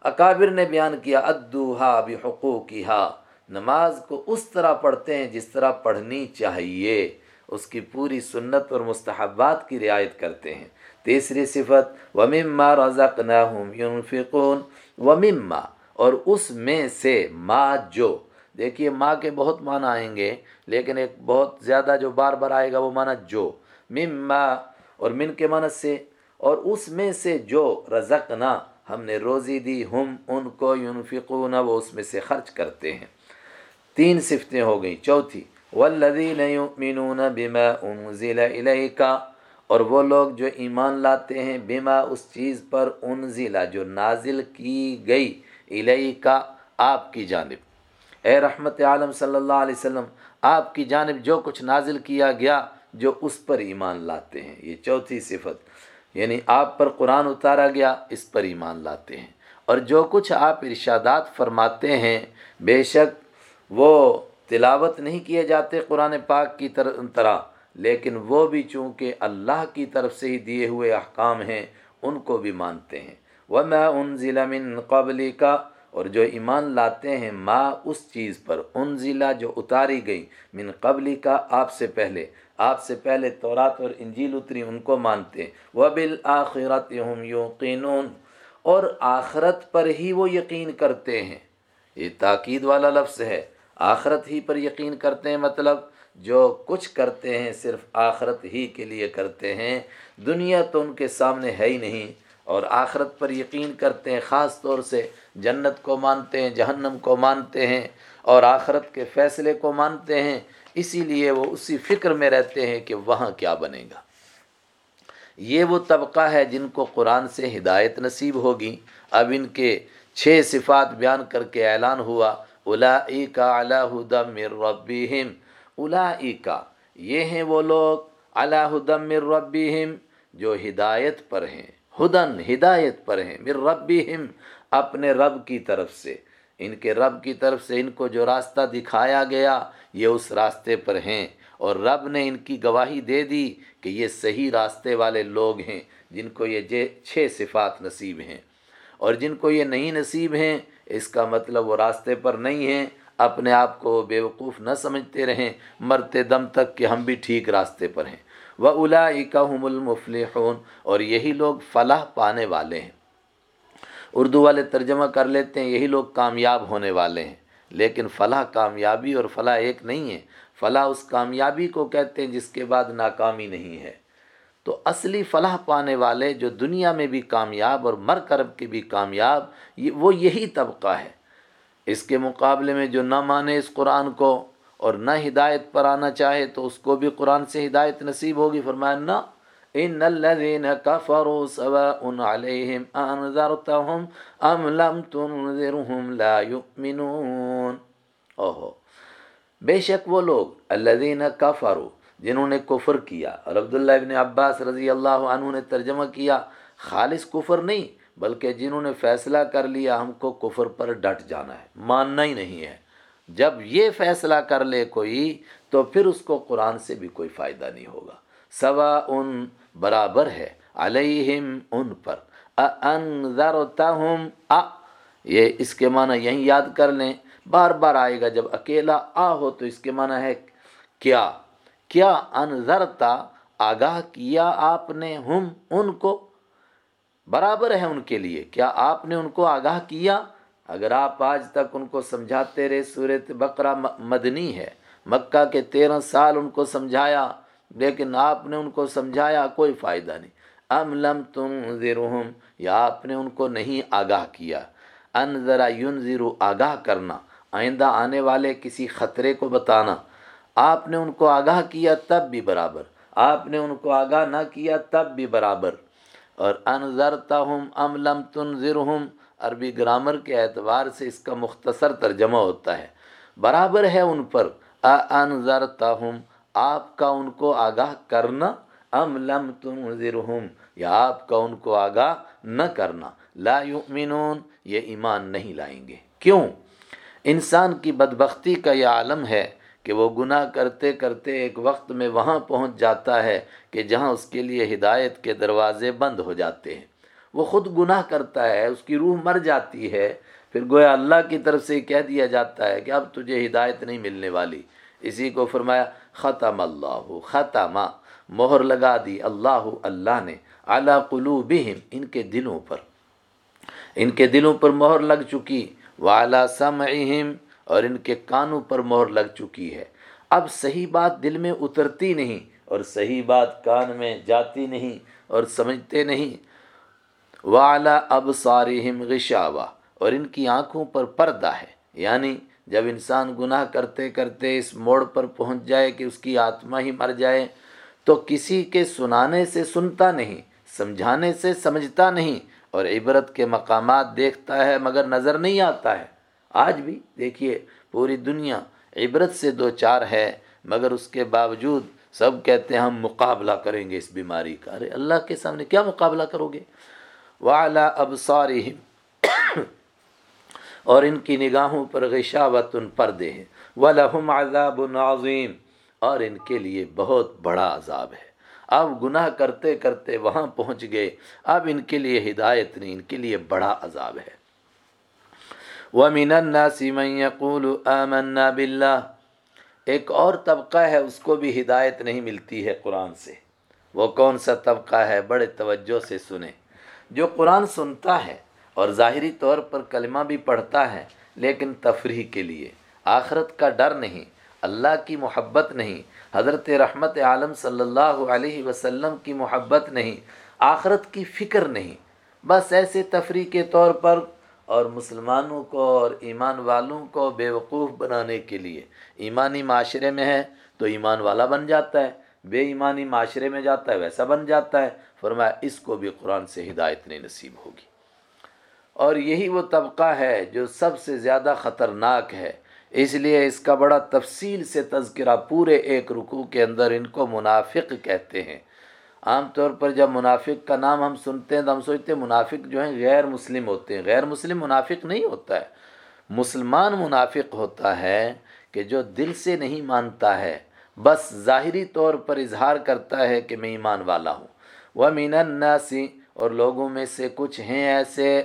اکابر نے بیان کیا، ادوہا بحقوقها نماز کو اس طرح پڑھتے ہیں جس طرح پڑھنی چاہیے۔ اس کی پوری سنت اور مستحبات کی رعایت کرتے ہیں۔ تیسری صفت، ومما رزقناہم ينفقون، ومما، اور اس میں سے ما جو۔ دیکھیے ماں کے بہت معنی آئیں گے، لیکن ایک بہت زیادہ جو بار بار آئے گا وہ معنی جو۔ مما، اور من کے معنی سے، اور اس میں سے جو رزقنا ہم نے روزی دی، ہم ان کو ينفقون، وہ اس میں سے خرچ کرتے ہیں۔ تین صفتیں ہو گئیں۔ چوتھی والذین یؤمنون بما انزل الیک اور وہ لوگ جو ایمان لاتے ہیں بما اس چیز پر انزل جو نازل کی گئی الیک آپ کی جانب۔ اے رحمت عالم صلی اللہ علیہ وسلم، آپ کی جانب جو کچھ نازل کیا گیا جو اس پر ایمان لاتے ہیں۔ یہ چوتھی صفت یعنی آپ پر قرآن اتارا گیا، اس پر ایمان لاتے ہیں۔ اور جو کچھ آپ ارشادات فرماتے ہیں، بے شک وہ تلاوت نہیں کیے جاتے قرآن پاک کی طرح، لیکن وہ بھی چونکہ اللہ کی طرف سے ہی دیے ہوئے احکام ہیں، ان کو بھی مانتے ہیں۔ وہ میں ان ضلع من قبلی کا اور جو ایمان لاتے ہیں، ما اس چیز پر ان ضلع جو اتاری گئی من قبلی کا آپ سے پہلے۔ آپ سے پہلے تورات اور انجیل اتری، ان کو مانتے۔ وہ بالآخرت ہم یوقینون اور آخرت پر ہی وہ یقین کرتے ہیں۔ یہ تاکید والا لفظ ہے۔ آخرت ہی پر یقین کرتے ہیں مطلب جو کچھ کرتے ہیں صرف آخرت ہی کے لیے کرتے ہیں۔ دنیا تو ان کے سامنے ہے ہی نہیں اور آخرت پر یقین کرتے ہیں، خاص طور سے جنت کو مانتے ہیں، جہنم کو مانتے ہیں اور آخرت کے فیصلے کو مانتے ہیں۔ اسی لیے وہ اسی فکر میں رہتے ہیں کہ وہاں کیا بنے گا۔ یہ وہ طبقہ ہے جن کو قرآن سے ہدایت نصیب ہوگی۔ اب ان کے چھ صفات بیان کر کے اعلان ہوا۔ الائی کا اللہ مر ربیم الائی کا یہ ہیں وہ لوگ اللہ مر ربیم جو ہدایت پر ہیں، ہدن ہدایت پر ہیں مر ربیم اپنے رب کی طرف سے۔ ان کے رب کی طرف سے ان کو جو راستہ دکھایا گیا، یہ اس راستے پر ہیں۔ اور رب نے ان کی گواہی دے دی کہ یہ صحیح راستے والے لوگ ہیں، جن کو یہ چھ صفات نصیب ہیں۔ اور جن کو یہ نہیں نصیب ہیں اس کا مطلب وہ راستے پر نہیں ہیں، اپنے آپ کو بے وقوف نہ سمجھتے رہیں، مرتے دم تک کہ ہم بھی ٹھیک راستے پر ہیں۔ وہ الاقم المفلحون، اور یہی لوگ فلاح پانے والے ہیں۔ اردو والے ترجمہ کر لیتے ہیں، یہی لوگ کامیاب ہونے والے ہیں۔ لیکن فلاح کامیابی اور فلاح ایک نہیں ہے۔ فلاح اس کامیابی کو کہتے ہیں جس کے بعد ناکامی نہیں ہے۔ تو اصلی فلاح پانے والے جو دنیا میں بھی کامیاب اور مر کرب کے بھی کامیاب وہ یہی طبقہ ہے۔ اس کے مقابلے میں جو نہ مانے اس قرآن کو اور نہ ہدایت پر آنا چاہے تو اس کو بھی قرآن سے ہدایت نصیب ہوگی۔ فرمایا، نہ۔ ان الذين كفروا سواء عليهم انذرتهم ام لم تنذرهم لا يؤمنون اوہو، بے شک وہ لوگ الذين كفروا جنہوں نے کفر کیا۔ اور عبداللہ ابن عباس رضی اللہ عنہ نے ترجمہ کیا، خالص کفر نہیں، بلکہ جنہوں نے فیصلہ کر لیا، ہم کو کفر پر ڈٹ جانا ہے۔ ماننا ہی نہیں ہے۔ جب یہ فیصلہ کر لے کوئی، تو پھر اس کو قرآن سے بھی کوئی فائدہ نہیں ہوگا۔ سوا ان برابر ہے، علیہم ان پر۔ انذرتہم ا یہ اس کے معنی یہیں یاد کر لیں۔ بار بار آئے گا، جب اکیلا آ ہو تو اس کے معنی ہے کیا؟ کیا انذرتا؟ آگاہ کیا آپ نے ہم ان کو؟ برابر ہے ان کے لیے۔ کیا آپ نے ان کو آگاہ کیا؟ اگر آپ آج تک ان کو سمجھاتے رہے صورت بقرہ مدنی ہے۔ مکہ کے تیرہ سال ان کو سمجھایا، لیکن آپ نے ان کو سمجھایا، کوئی فائدہ نہیں۔ ام لم تم یا آپ نے ان کو نہیں آگاہ کیا۔ ان ذرا یون زیرو آگاہ کرنا۔ آئندہ آنے والے کسی خطرے کو بتانا۔ آپ نے ان کو آگاہ کیا تب بھی برابر۔ آپ نے ان کو آگاہ نہ کیا تب بھی برابر۔ اور ان ذرتا ام لم تن عربی گرامر کے اعتبار سے اس کا مختصر ترجمہ ہوتا ہے۔ برابر ہے ان پر۔ ان آپ کا ان کو آگاہ کرنا۔ ام لم تنذرہم، یا آپ کا ان کو آگاہ نہ کرنا۔ لا یؤمنون، یہ ایمان نہیں لائیں گے۔ کیوں؟ انسان کی بدبختی کا یہ عالم ہے کہ وہ گناہ کرتے کرتے ایک وقت میں وہاں پہنچ جاتا ہے کہ جہاں اس کے لیے ہدایت کے دروازے بند ہو جاتے ہیں۔ وہ خود گناہ کرتا ہے، اس کی روح مر جاتی ہے۔ پھر گویا اللہ کی طرف سے کہہ دیا جاتا ہے کہ اب تجھے ہدایت نہیں ملنے والی۔ اسی کو فرمایا، ختم اللہ، ختم۔ مہر لگا دی اللہ اللہ نے۔ اعلیٰ قلوبہم، ان کے دلوں پر۔ ان کے دلوں پر مہر لگ چکی۔ والا سمعہم اور ان کے کانوں پر مہر لگ چکی ہے۔ اب صحیح بات دل میں اترتی نہیں اور صحیح بات کان میں جاتی نہیں اور سمجھتے نہیں۔ والا اب سارہم غشاوہ اور ان کی آنکھوں پر پردہ ہے۔ یعنی جب انسان گناہ کرتے کرتے اس موڑ پر پہنچ جائے کہ اس کی آتما ہی مر جائے، تو کسی کے سنانے سے سنتا نہیں، سمجھانے سے سمجھتا نہیں اور عبرت کے مقامات دیکھتا ہے مگر نظر نہیں آتا ہے۔ آج بھی دیکھیے پوری دنیا عبرت سے دو چار ہے، مگر اس کے باوجود سب کہتے ہیں ہم مقابلہ کریں گے اس بیماری کا۔ ارے اللہ کے سامنے کیا مقابلہ کرو گے؟ والا اب اور ان کی نگاہوں پر غشاوت ان پردے ہیں۔ وَلَهُمْ عَذَابٌ عَظِيمٌ اور ان کے لیے بہت بڑا عذاب ہے۔ اب گناہ کرتے کرتے وہاں پہنچ گئے۔ اب ان کے لیے ہدایت نہیں، ان کے لیے بڑا عذاب ہے۔ وَمِنَ النَّاسِ مَن يَقُولُ آمَنَّا بِاللَّهِ۔ ایک اور طبقہ ہے، اس کو بھی ہدایت نہیں ملتی ہے قرآن سے۔ وہ کون سا طبقہ ہے؟ بڑے توجہ سے سنیں۔ جو قرآن سنتا ہے اور ظاہری طور پر کلمہ بھی پڑھتا ہے، لیکن تفریح کے لیے۔ آخرت کا ڈر نہیں، اللہ کی محبت نہیں، حضرت رحمت عالم صلی اللہ علیہ وسلم کی محبت نہیں، آخرت کی فکر نہیں۔ بس ایسے تفریح کے طور پر اور مسلمانوں کو اور ایمان والوں کو بیوقوف بنانے کے لیے۔ ایمانی معاشرے میں ہے تو ایمان والا بن جاتا ہے، بے ایمانی معاشرے میں جاتا ہے، ویسا بن جاتا ہے۔ فرمایا، اس کو بھی قرآن سے ہدایت نہیں نصیب ہوگی۔ اور یہی وہ طبقہ ہے جو سب سے زیادہ خطرناک ہے۔ اس لیے اس کا بڑا تفصیل سے تذکرہ پورے ایک رکوع کے اندر ان کو منافق کہتے ہیں۔ عام طور پر جب منافق کا نام ہم سنتے ہیں تو ہم سوچتے ہیں منافق جو ہیں غیر مسلم ہوتے ہیں۔ غیر مسلم منافق نہیں ہوتا ہے۔ مسلمان منافق ہوتا ہے کہ جو دل سے نہیں مانتا ہے، بس ظاہری طور پر اظہار کرتا ہے کہ میں ایمان والا ہوں۔ وہ مین الناسی اور لوگوں میں سے کچھ ہیں ایسے۔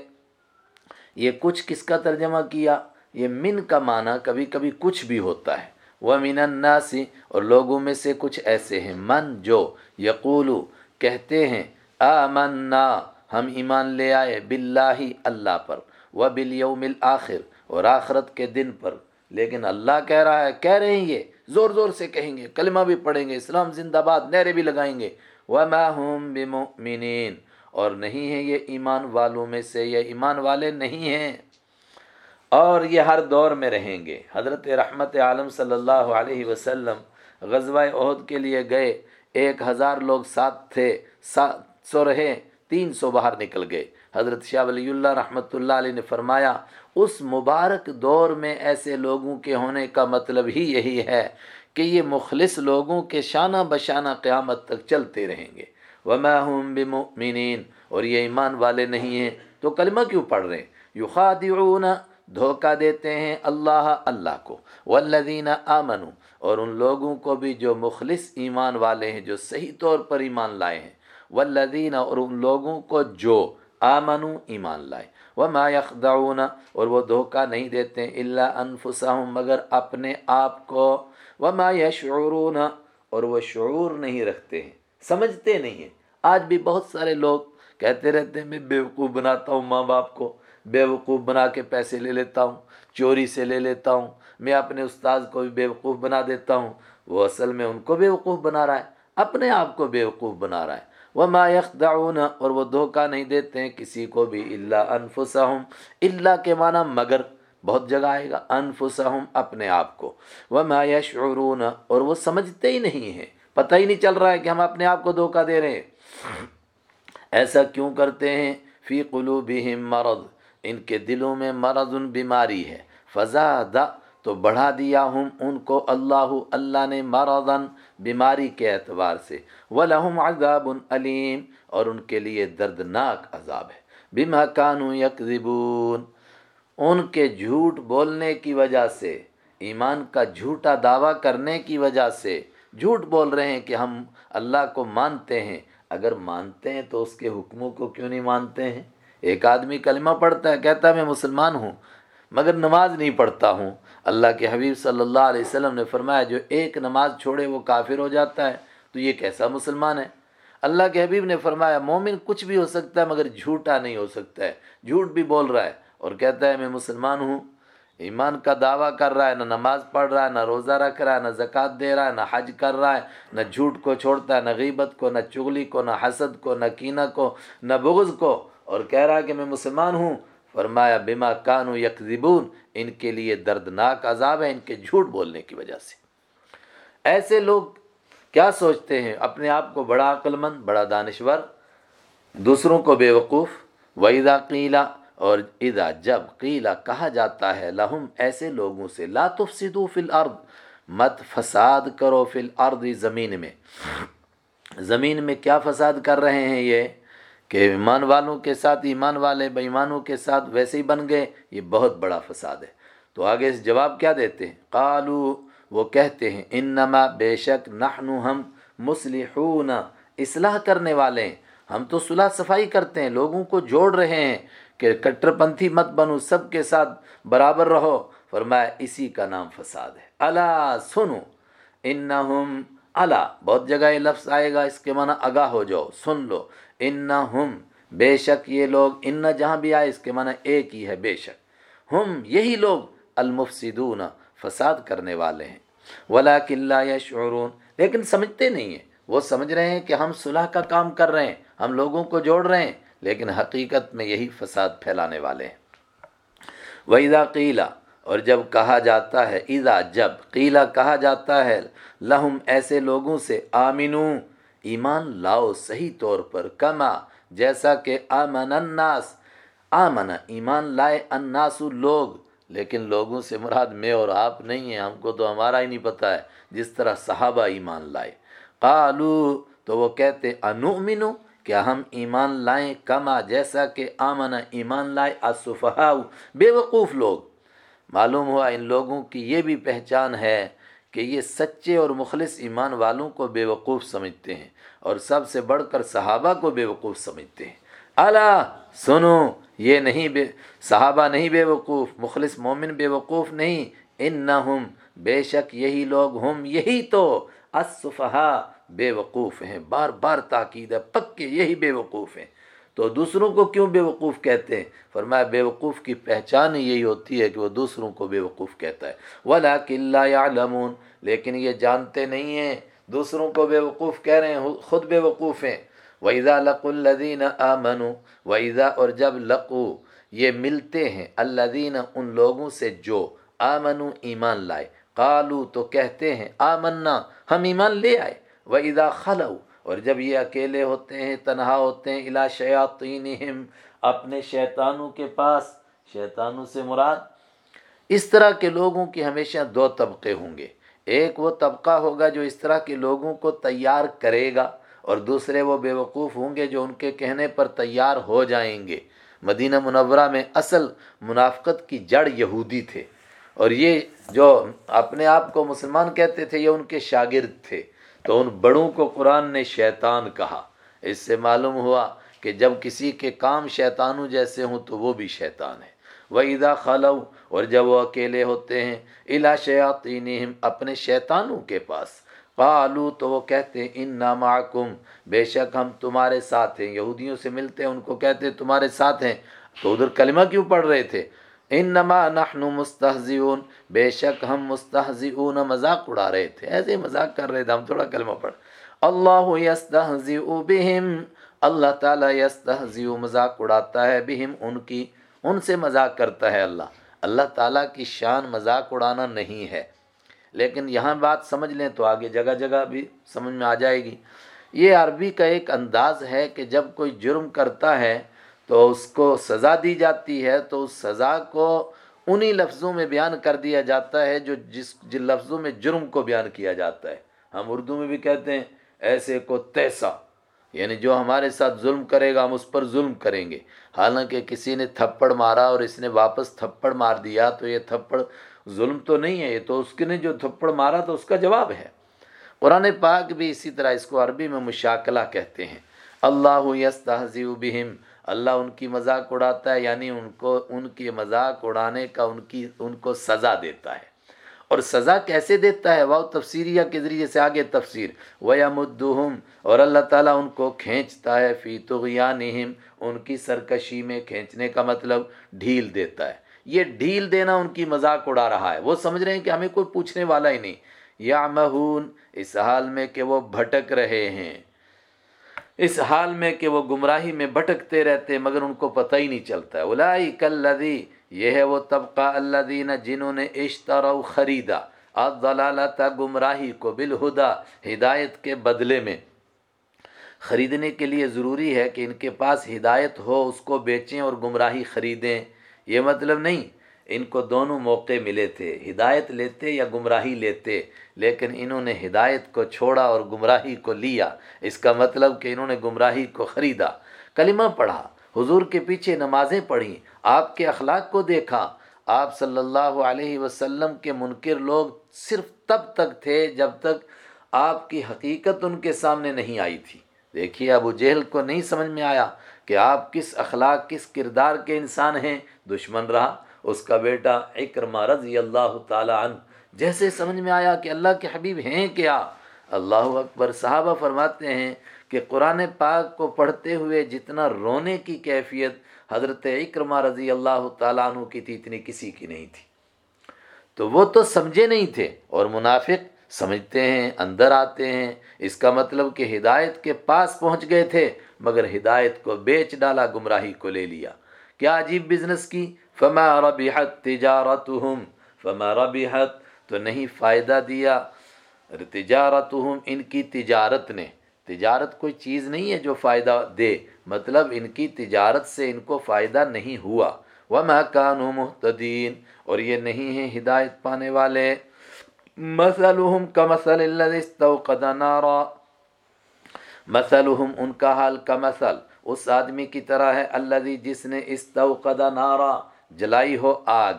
یہ کچھ کس کا ترجمہ کیا؟ یہ من کا معنی کبھی کبھی کچھ بھی ہوتا ہے۔ وہ مین الناسی اور لوگوں میں سے کچھ ایسے ہیں۔ من، جو یقولو، کہتے ہیں، آمنا، ہم ایمان لے آئے باللہ اللہ پر و بالیوم الآخر اور آخرت کے دن پر۔ لیکن اللہ کہہ رہا ہے، کہہ رہے ہیں یہ، زور زور سے کہیں گے، کلمہ بھی پڑھیں گے، اسلام زندہ باد، نعرے بھی لگائیں گے۔ وما هم بمؤمنین، اور نہیں ہیں یہ ایمان والوں میں سے، یہ ایمان والے نہیں ہیں۔ اور یہ ہر دور میں رہیں گے۔ حضرت رحمت عالم صلی اللہ علیہ وسلم غزوہ عہد کے لیے گئے۔ ایک ہزار لوگ ساتھ تھے، سات سو رہے تین سو باہر نکل گئے۔ حضرت شاہ ولی اللہ رحمۃ اللہ علیہ نے فرمایا، اس مبارک دور میں ایسے لوگوں کے ہونے کا مطلب ہی یہی ہے کہ یہ مخلص لوگوں کے شانہ بشانہ قیامت تک چلتے رہیں گے۔ وما هم بمؤمنین اور یہ ایمان والے نہیں ہیں، تو کلمہ کیوں پڑھ رہے ہیں؟ یخادعون دھوکہ دیتے ہیں اللہ اللہ کو۔ والذین آمنوا، اور ان لوگوں کو بھی جو مخلص ایمان والے ہیں، جو صحیح طور پر ایمان لائے ہیں۔ والذین، اور ان لوگوں کو جو آمنو ایمان لائے۔ وما یخدعون، اور وہ دھوکہ نہیں دیتے، الا انفسهم مگر اپنے آپ کو۔ وما یشعرون، اور وہ شعور نہیں رکھتے ہیں۔ سمجھتے نہیں ہیں۔ آج بھی بہت سارے لوگ کہتے رہتے ہیں، میں بیوقوف بناتا ہوں ماں باپ کو۔ بیوقوف بنا کے پیسے لے لیتا ہوں، چوری سے لے لیتا ہوں، میں اپنے استاذ کو بھی بیوقوف بنا دیتا ہوں۔ وہ اصل میں ان کو بیوقوف بنا رہا ہے، اپنے آپ کو بیوقوف بنا رہا ہے۔ وہ ما اور وہ دھوکہ نہیں دیتے ہیں کسی کو بھی اللہ انفسہم اللہ کے معنی مگر بہت جگہ آئے گا انفسہم اپنے آپ کو۔ وما یشعرون اور وہ سمجھتے ہی نہیں ہیں۔ پتہ ہی نہیں چل رہا ہے کہ ہم اپنے آپ کو دھوکہ دے رہے ہیں۔ ایسا کیوں کرتے ہیں؟ فی قلوبہم مرض۔ ان کے دلوں میں مرض بیماری ہے۔ فزادہ تو بڑھا دیا ہم ان کو اللہ اللہ نے مرضن بیماری کے اعتبار سے۔ وَلَهُمْ عَذَابٌ علیم اور ان کے لیے دردناک عذاب ہے۔ بما کانوا یکذبون ان کے جھوٹ بولنے کی وجہ سے، ایمان کا جھوٹا دعویٰ کرنے کی وجہ سے جھوٹ بول رہے ہیں کہ ہم اللہ کو مانتے ہیں۔ اگر مانتے ہیں تو اس کے حکموں کو کیوں نہیں مانتے ہیں؟ ایک آدمی کلمہ پڑھتا ہے، کہتا ہے، میں مسلمان ہوں، مگر نماز نہیں پڑھتا ہوں۔ اللہ کے حبیب صلی اللہ علیہ وسلم نے فرمایا، جو ایک نماز چھوڑے، وہ کافر ہو جاتا ہے۔ تو یہ کیسا مسلمان ہے؟ اللہ کے حبیب نے فرمایا، مومن کچھ بھی ہو سکتا ہے، مگر جھوٹا نہیں ہو سکتا ہے۔ جھوٹ بھی بول رہا ہے اور کہتا ہے، میں مسلمان ہوں۔ ایمان کا دعویٰ کر رہا ہے، نہ نماز پڑھ رہا ہے، نہ روزہ رکھ رہا ہے، نہ زکوٰۃ دے رہا ہے، نہ حج کر رہا ہے، نہ جھوٹ کو چھوڑتا ہے، نہ غیبت کو، نہ چغلی کو، نہ حسد کو، نہ کینہ کو، نہ بغض کو۔ اور کہہ رہا ہے کہ میں مسلمان ہوں۔ فرمایا، بما کانو یکذبون، ان کے لیے دردناک عذاب ہے ان کے جھوٹ بولنے کی وجہ سے۔ ایسے لوگ کیا سوچتے ہیں؟ اپنے آپ کو بڑا عقل مند بڑا دانشور، دوسروں کو بے وقوف۔ وحیدہ قیلا اور اذا جب قیلا کہا جاتا ہے لہم ایسے لوگوں سے، لا تفسدو فی الارض مت فساد کرو فی الارض زمین میں۔ زمین میں کیا فساد کر رہے ہیں یہ؟ کہ ایمان والوں کے ساتھ ایمان والے بے ایمانوں کے ساتھ ویسے ہی بن گئے، یہ بہت بڑا فساد ہے۔ تو آگے اس جواب کیا دیتے ہیں؟ قالو وہ کہتے ہیں، انما بے شک نحنو ہم مسلحون اصلاح کرنے والے ہیں۔ ہم تو صلح صفائی کرتے ہیں، لوگوں کو جوڑ رہے ہیں کہ کٹر پنتھی مت بنو، سب کے ساتھ برابر رہو۔ فرمایا، اسی کا نام فساد ہے۔ اللہ سنو ان اللہ بہت جگہ یہ لفظ آئے گا، اس کے معنی آگاہ ہو جاؤ، سن لو۔ ان ہم بے شک یہ لوگ ان جہاں بھی آئے اس کے معنی ایک ہی ہے، بے شک۔ ہم یہی لوگ المفسدون، فساد کرنے والے ہیں۔ ولا قلعہ یا شعرون لیکن سمجھتے نہیں ہیں۔ وہ سمجھ رہے ہیں کہ ہم صلح کا کام کر رہے ہیں، ہم لوگوں کو جوڑ رہے ہیں، لیکن حقیقت میں یہی فساد پھیلانے والے ہیں۔ ویزا قیلا اور جب کہا جاتا ہے ایزا جب قیلا کہا جاتا ہے لہم ایسے لوگوں سے آمنو ایمان لاؤ صحیح طور پر، کما، جیسا کہ آمن الناس۔ آمن، ایمان لائے الناس لوگ، لیکن لوگوں سے مراد میں اور آپ نہیں ہیں، ہم کو تو ہمارا ہی نہیں پتہ ہے، جس طرح صحابہ ایمان لائے۔ قالو، تو وہ کہتے انؤمنو کیا ہم ایمان لائیں؟ کما، جیسا کہ آمن، ایمان لائے اصفہ بے وقوف لوگ۔ معلوم ہوا ان لوگوں کی یہ بھی پہچان ہے کہ یہ سچے اور مخلص ایمان والوں کو بے وقوف سمجھتے ہیں۔ اور سب سے بڑھ کر صحابہ کو بے وقوف سمجھتے ہیں۔ اللہ سنو، یہ نہیں بے، صحابہ نہیں بے وقوف مخلص مومن بے وقوف نہیں۔ ان نہ ہم بے شک یہی لوگ ہم، یہی تو اصفہا بے وقوف ہیں۔ بار بار تاکید ہے، پکے یہی بے وقوف ہیں۔ تو دوسروں کو کیوں بے وقوف کہتے ہیں؟ فرمایا بے وقوف کی پہچان یہی ہوتی ہے کہ وہ دوسروں کو بے وقوف کہتا ہے۔ ولا قلعہ یا لیکن یہ جانتے نہیں ہیں۔ دوسروں کو بے وقوف کہہ رہے ہیں خود بے وقوف ہیں۔ ویزا لق الدین آمن ویزا اور جب لقو، یہ ملتے ہیں اللہ ان لوگوں سے جو آمن ایمان لائے۔ قالو تو کہتے ہیں، آمنا، ہم ایمان لے آئے۔ ویزا خلو اور جب یہ اکیلے ہوتے ہیں، تنہا ہوتے ہیں الا شیاطینہم اپنے شیطانوں کے پاس، شیطانوں سے مراد۔ اس طرح کے لوگوں کی ہمیشہ دو طبقے ہوں گے۔ ایک وہ طبقہ ہوگا جو اس طرح کے لوگوں کو تیار کرے گا اور دوسرے وہ بے وقوف ہوں گے جو ان کے کہنے پر تیار ہو جائیں گے۔ مدینہ منورہ میں اصل منافقت کی جڑ یہودی تھے اور یہ جو اپنے آپ کو مسلمان کہتے تھے، یہ ان کے شاگرد تھے۔ تو ان بڑوں کو قرآن نے شیطان کہا۔ اس سے معلوم ہوا کہ جب کسی کے کام شیطانوں جیسے ہوں تو وہ بھی شیطان ہے۔ وہ ادا خلو اور جب وہ اکیلے ہوتے ہیں الا شیاطین اپنے شیطانوں کے پاس۔ قالو تو وہ کہتے ہیں ان نامعکم بے شک ہم تمہارے ساتھ ہیں۔ یہودیوں سے ملتے ہیں، ان کو کہتے ہیں، تمہارے ساتھ ہیں۔ تو ادھر کلمہ کیوں پڑھ رہے تھے؟ ان نما نخن مستحزیون بے شک ہم مستحزیون مذاق اڑا رہے تھے۔ ایسے مذاق کر رہے تھے۔ ہم تھوڑا کلمہ پڑھ۔ اللہ یستحزی بہم۔ اللہ تعالیٰ یستحزی مذاق اڑاتا ہے بہم، ان کی، ان سے مذاق کرتا ہے اللہ۔ اللہ تعالیٰ کی شان مذاق اڑانا نہیں ہے۔ لیکن یہاں بات سمجھ لیں تو آگے جگہ جگہ بھی سمجھ میں آ جائے گی۔ یہ عربی کا ایک انداز ہے کہ جب کوئی جرم کرتا ہے تو اس کو سزا دی جاتی ہے، تو اس سزا کو انہی لفظوں میں بیان کر دیا جاتا ہے جو جس، جن لفظوں میں جرم کو بیان کیا جاتا ہے۔ ہم اردو میں بھی کہتے ہیں، ایسے کو تیسا یعنی جو ہمارے ساتھ ظلم کرے گا، ہم اس پر ظلم کریں گے۔ حالانکہ کسی نے تھپڑ مارا اور اس نے واپس تھپڑ مار دیا تو یہ تھپڑ ظلم تو نہیں ہے، یہ تو اس کے نے جو تھپڑ مارا تو اس کا جواب ہے۔ قرآن پاک بھی اسی طرح اس کو عربی میں مشاکلہ کہتے ہیں۔ اللہ یستحزی بہم، اللہ ان کی مذاق اڑاتا ہے یعنی ان کو، ان کی مذاق اڑانے کا ان کی، ان کو سزا دیتا ہے۔ اور سزا کیسے دیتا ہے؟ وہ تفسیریہ کے ذریعے سے آگے تفسیر۔ وَيَمُدُّهُمْ اور اللہ تعالیٰ ان کو کھینچتا ہے۔ فی طغیانہم ان کی سرکشی میں کھینچنے کا مطلب ڈھیل دیتا ہے۔ یہ ڈھیل دینا ان کی مذاق اڑا رہا ہے۔ وہ سمجھ رہے ہیں کہ ہمیں کوئی پوچھنے والا ہی نہیں۔ یا مہون اس حال میں کہ وہ بھٹک رہے ہیں۔ اس حال میں کہ وہ گمراہی میں بھٹکتے رہتے مگر ان کو پتہ ہی نہیں چلتا۔ الائی کلدی یہ ہے وہ طبقہ اللہ دینا جنہوں نے اشترا خریدا ادلالت گمراہی کو بالہدا ہدایت کے بدلے میں۔ خریدنے کے لیے ضروری ہے کہ ان کے پاس ہدایت ہو، اس کو بیچیں اور گمراہی خریدیں۔ یہ مطلب نہیں، ان کو دونوں موقع ملے تھے، ہدایت لیتے یا گمراہی لیتے۔ لیکن انہوں نے ہدایت کو چھوڑا اور گمراہی کو لیا۔ اس کا مطلب کہ انہوں نے گمراہی کو خریدا۔ کلمہ پڑھا، حضور کے پیچھے نمازیں پڑھیں۔ آپ کے اخلاق کو دیکھا۔ آپ صلی اللہ علیہ وسلم کے منکر لوگ صرف تب تک تھے جب تک آپ کی حقیقت ان کے سامنے نہیں آئی تھی۔ دیکھیے، ابو جہل کو نہیں سمجھ میں آیا کہ آپ کس اخلاق، کس کردار کے انسان ہیں۔ دشمن رہا۔ اس کا بیٹا اکرما رضی اللہ تعالیٰ عنہ۔ جیسے سمجھ میں آیا کہ اللہ کے حبیب ہیں کیا؟ اللہ اکبر صحابہ فرماتے ہیں کہ قرآن پاک کو پڑھتے ہوئے جتنا رونے کی کیفیت حضرت اکرما رضی اللہ تعالیٰ عنہ کی تھی، اتنی کسی کی نہیں تھی۔ تو وہ تو سمجھے نہیں تھے اور منافق سمجھتے ہیں، اندر آتے ہیں۔ اس کا مطلب کہ ہدایت کے پاس پہنچ گئے تھے، مگر ہدایت کو بیچ ڈالا، گمراہی کو لے لیا۔ کیا عجیب بزنس کی؟ فما ربحت تجارتہم فما ربحت تو نہیں فائدہ دیا۔ تجارتہم، ان کی تجارت نے۔ تجارت کوئی چیز نہیں ہے جو فائدہ دے مطلب ان کی تجارت سے ان کو فائدہ نہیں ہوا۔ وما كانوا محتدین اور یہ نہیں ہیں ہدایت پانے والے۔ مثلهم كمثل الذي استوقد نارا۔ مثلهم ان کا حال کمثل۔ اس آدمی کی طرح ہے الذي جس نے استوقد نارا۔ جلائی ہو آگ۔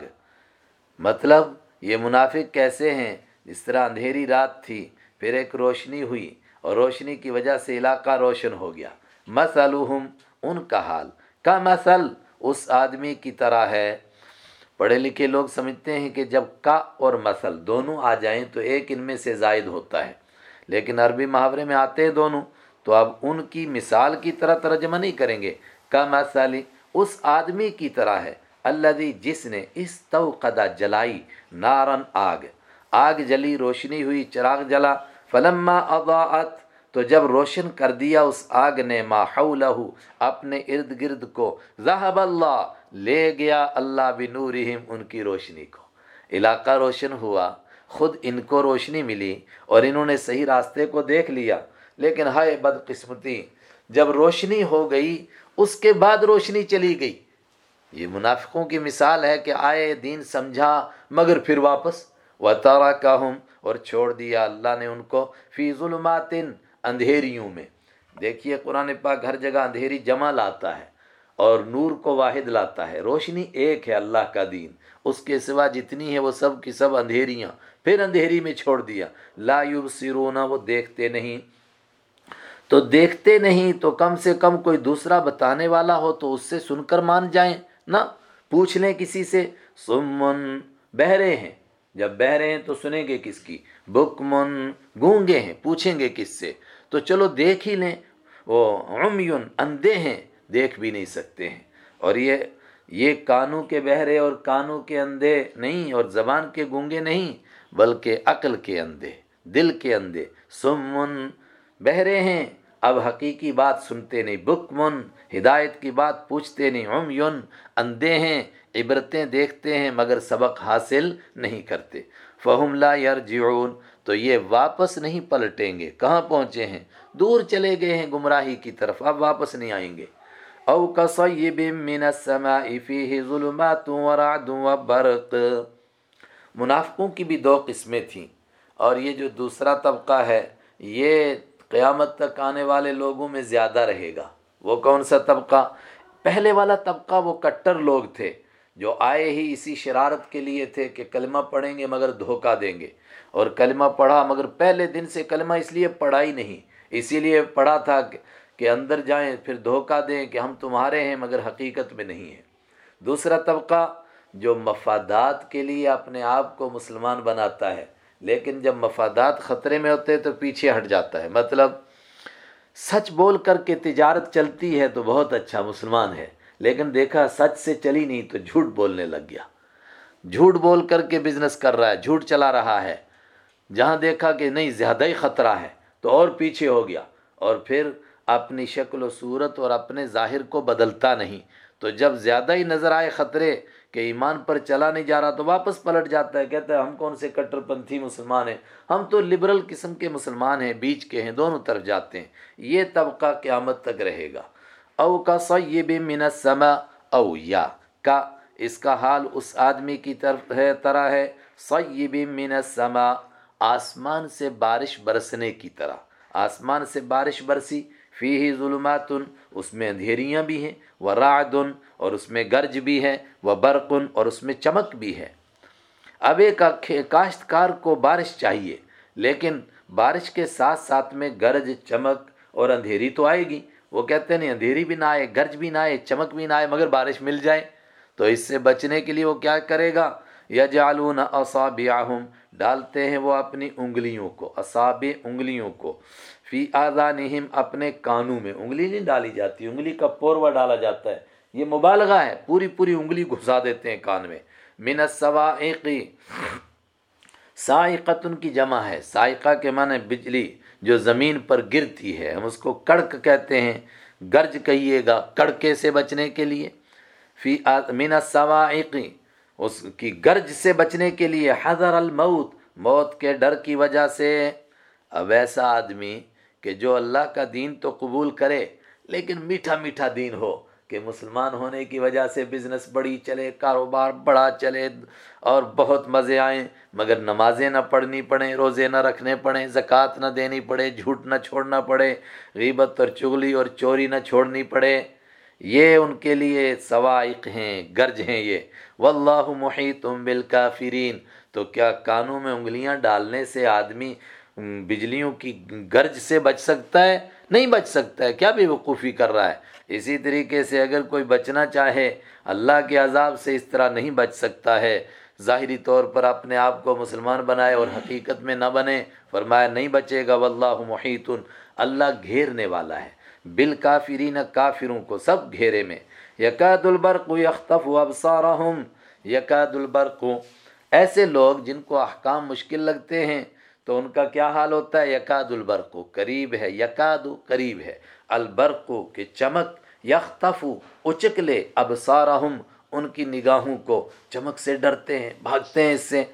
مطلب یہ منافق کیسے ہیں؟ جس طرح اندھیری رات تھی، پھر ایک روشنی ہوئی۔ اور روشنی کی وجہ سے علاقہ روشن ہو گیا۔ مثلهم، ان کا حال۔ کا مثل اس آدمی کی طرح ہے۔ پڑھے لکھے لوگ سمجھتے ہیں کہ جب کا اور مسل دونوں آ جائیں تو ایک ان میں سے زائد ہوتا ہے۔ لیکن عربی محاورے میں آتے ہیں دونوں۔ تو اب ان کی مثال کی طرح ترجمہ نہیں کریں گے۔ کا مثالی اس آدمی کی طرح ہے۔ اللہ جس نے اس توقدہ جلائی، نارن آگ۔ آگ جلی، روشنی ہوئی، چراغ جلا۔ فلما اضاعت تو جب روشن کر دیا اس آگ نے، ما حولہ اپنے ارد گرد کو ذہب اللہ، لے گیا اللہ بنورہم ان کی روشنی کو۔ علاقہ روشن ہوا، خود ان کو روشنی ملی اور انہوں نے صحیح راستے کو دیکھ لیا۔ لیکن ہائے بد قسمتی جب روشنی ہو گئی، اس کے بعد روشنی چلی گئی۔ یہ منافقوں کی مثال ہے کہ آئے دین سمجھا، مگر پھر واپس۔ و تارا اور چھوڑ دیا اللہ نے ان کو فی ظلمات اندھیریوں میں۔ دیکھیے قرآن پاک ہر جگہ اندھیری جمع لاتا ہے اور نور کو واحد لاتا ہے۔ روشنی ایک ہے اللہ کا دین۔ اس کے سوا جتنی ہے وہ سب کی سب اندھیریاں۔ پھر اندھیری میں چھوڑ دیا۔ لا یبصرون، وہ دیکھتے نہیں۔ تو دیکھتے نہیں تو کم سے کم کوئی دوسرا بتانے والا ہو تو اس سے سن کر مان جائیں۔ نہ، پوچھ لیں کسی سے۔ سمن بہرے ہیں۔ جب بہرے ہیں تو سنیں گے کس کی؟ بکمن گونگے ہیں، پوچھیں گے کس سے؟ تو چلو دیکھ ہی لیں، وہ عمیون اندھے ہیں، دیکھ بھی نہیں سکتے ہیں۔ اور یہ یہ کانوں کے بہرے اور کانوں کے اندھے نہیں، اور زبان کے گونگے نہیں، بلکہ عقل کے اندھے، دل کے اندھے۔ سمن بہرے ہیں، اب حقیقی بات سنتے نہیں۔ بکمن ہدایت کی بات پوچھتے نہیں۔ عمیون اندھے ہیں عبرتیں دیکھتے ہیں مگر سبق حاصل نہیں کرتے۔ فہم لا یرجعون، تو یہ واپس نہیں پلٹیں گے۔ کہاں پہنچے ہیں؟ دور چلے گئے ہیں گمراہی کی طرف۔ اب واپس نہیں آئیں گے۔ او کصیب من السماء فیہ ظلمات ورعد وبرق منافقوں کی بھی دو قسمیں تھیں۔ اور یہ جو دوسرا طبقہ ہے، یہ قیامت تک آنے والے لوگوں میں زیادہ رہے گا۔ وہ کون سا طبقہ؟ پہلے والا طبقہ وہ کٹر لوگ تھے۔ جو آئے ہی اسی شرارت کے لیے تھے کہ کلمہ پڑھیں گے مگر دھوکہ دیں گے اور کلمہ پڑھا مگر پہلے دن سے کلمہ اس لیے پڑھا ہی نہیں، اسی لیے پڑھا تھا کہ اندر جائیں پھر دھوکہ دیں کہ ہم تمہارے ہیں مگر حقیقت میں نہیں ہیں۔ دوسرا طبقہ جو مفادات کے لیے اپنے آپ کو مسلمان بناتا ہے، لیکن جب مفادات خطرے میں ہوتے تو پیچھے ہٹ جاتا ہے۔ مطلب سچ بول کر کے تجارت چلتی ہے تو بہت اچھا مسلمان ہے۔ لیکن دیکھا سچ سے چلی نہیں تو جھوٹ بولنے لگ گیا۔ جھوٹ بول کر کے بزنس کر رہا ہے، جھوٹ چلا رہا ہے۔ جہاں دیکھا کہ نہیں، زیادہ ہی خطرہ ہے، تو اور پیچھے ہو گیا۔ اور پھر اپنی شکل و صورت اور اپنے ظاہر کو بدلتا نہیں۔ تو جب زیادہ ہی نظر آئے خطرے کہ ایمان پر چلا نہیں جا رہا تو واپس پلٹ جاتا ہے، کہتا ہے، ہم کون سے کٹر پنتھی مسلمان ہیں؟ ہم تو لبرل قسم کے مسلمان ہیں، بیچ کے ہیں، دونوں طرف جاتے ہیں۔ یہ طبقہ قیامت تک رہے گا۔ او کا سیب من السما او یا کا، اس کا حال اس آدمی کی طرف ہے، طرح ہے سیب من السما آسمان سے بارش برسنے کی طرح۔ آسمان سے بارش برسی فی ہی ظلمات اس میں اندھیریاں بھی ہیں وہ رعدن، اور اس میں گرج بھی ہے وہ برقن، اور اس میں چمک بھی ہے۔ اب ایک کاشتکار کو بارش چاہیے، لیکن بارش کے ساتھ ساتھ میں گرج، چمک اور اندھیری تو آئے گی۔ وہ کہتے ہیں نہیں اندھیری بھی نہ آئے، گرج بھی نہ آئے، چمک بھی نہ آئے، مگر بارش مل جائے۔ تو اس سے بچنے کے لیے وہ کیا کرے گا؟ یا جالون ڈالتے ہیں وہ اپنی انگلیوں کو اصاب انگلیوں کو۔ فی آذانہم، اپنے کانوں میں۔ انگلی نہیں ڈالی جاتی، انگلی کا پوروا ڈالا جاتا ہے۔ یہ مبالغہ ہے، پوری پوری انگلی گھسا دیتے ہیں کان میں۔ من السوائقی، سائقتن کی جمع ہے۔ سائقہ کے معنی بجلی۔ جو زمین پر گرتی ہے، ہم اس کو کڑک کہتے ہیں، گرج کہیے گا کڑکے سے بچنے کے لیے۔ فی من السوائقی اس کی گرج سے بچنے کے لیے۔ حضر الموت، موت کے ڈر کی وجہ سے۔ اب ایسا آدمی کہ جو اللہ کا دین تو قبول کرے، لیکن میٹھا میٹھا دین ہو۔ کہ مسلمان ہونے کی وجہ سے بزنس بڑی چلے، کاروبار بڑا چلے اور بہت مزے آئیں مگر نمازیں نہ پڑھنی پڑیں، روزے نہ رکھنے پڑیں، زکوٰۃ نہ دینی پڑے، جھوٹ نہ چھوڑنا پڑے، غیبت اور چغلی اور چوری نہ چھوڑنی پڑے۔ یہ ان کے لیے ثوائق ہیں، گرج ہیں یہ۔ واللہ محیط بالکافرین۔ تو کیا کانوں میں انگلیاں ڈالنے سے آدمی بجلیوں کی گرج سے بچ سکتا ہے؟ نہیں بچ سکتا ہے، کیا بے وقوفی کر رہا ہے؟ اسی طریقے سے اگر کوئی بچنا چاہے، اللہ کے عذاب سے اس طرح نہیں بچ سکتا ہے۔ ظاہری طور پر اپنے آپ کو مسلمان بنائے اور حقیقت میں نہ بنے، فرمایا نہیں بچے گا، واللہ محیط، اللہ گھیرنے والا ہے۔ بال کافروں کو سب گھیرے میں۔ یقاد البرق یختف ابصارہم۔ یقاد البرق ایسے لوگ جن کو احکام مشکل لگتے ہیں، تو ان کا کیا حال ہوتا ہے؟ یقاد البرق قریب ہے یقاد قریب ہے۔ البرق کے چمک یختف اچک لے ابصارہم، ان کی نگاہوں کو چمک سے ڈرتے ہیں، بھاگتے ہیں اس سے۔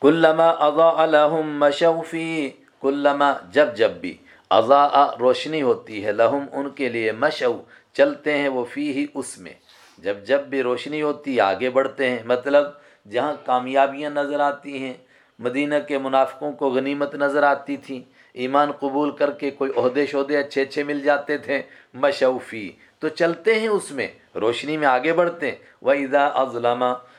کلما اضاء لهم مشوا فی، کلما جب جب بھی اضاء روشنی ہوتی ہے لہم، ان کے لیے مشو چلتے ہیں وہ فی ہی اس میں۔ جب جب بھی روشنی ہوتی آگے بڑھتے ہیں۔ مطلب جہاں کامیابیاں نظر آتی ہیں، مدینہ کے منافقوں کو غنیمت نظر آتی تھیں ایمان قبول کر کے کوئی عہدے شہدے اچھے اچھے مل جاتے تھے، مشوفی۔ تو چلتے ہیں اس میں، روشنی میں آگے بڑھتے ہیں۔ وہ ادا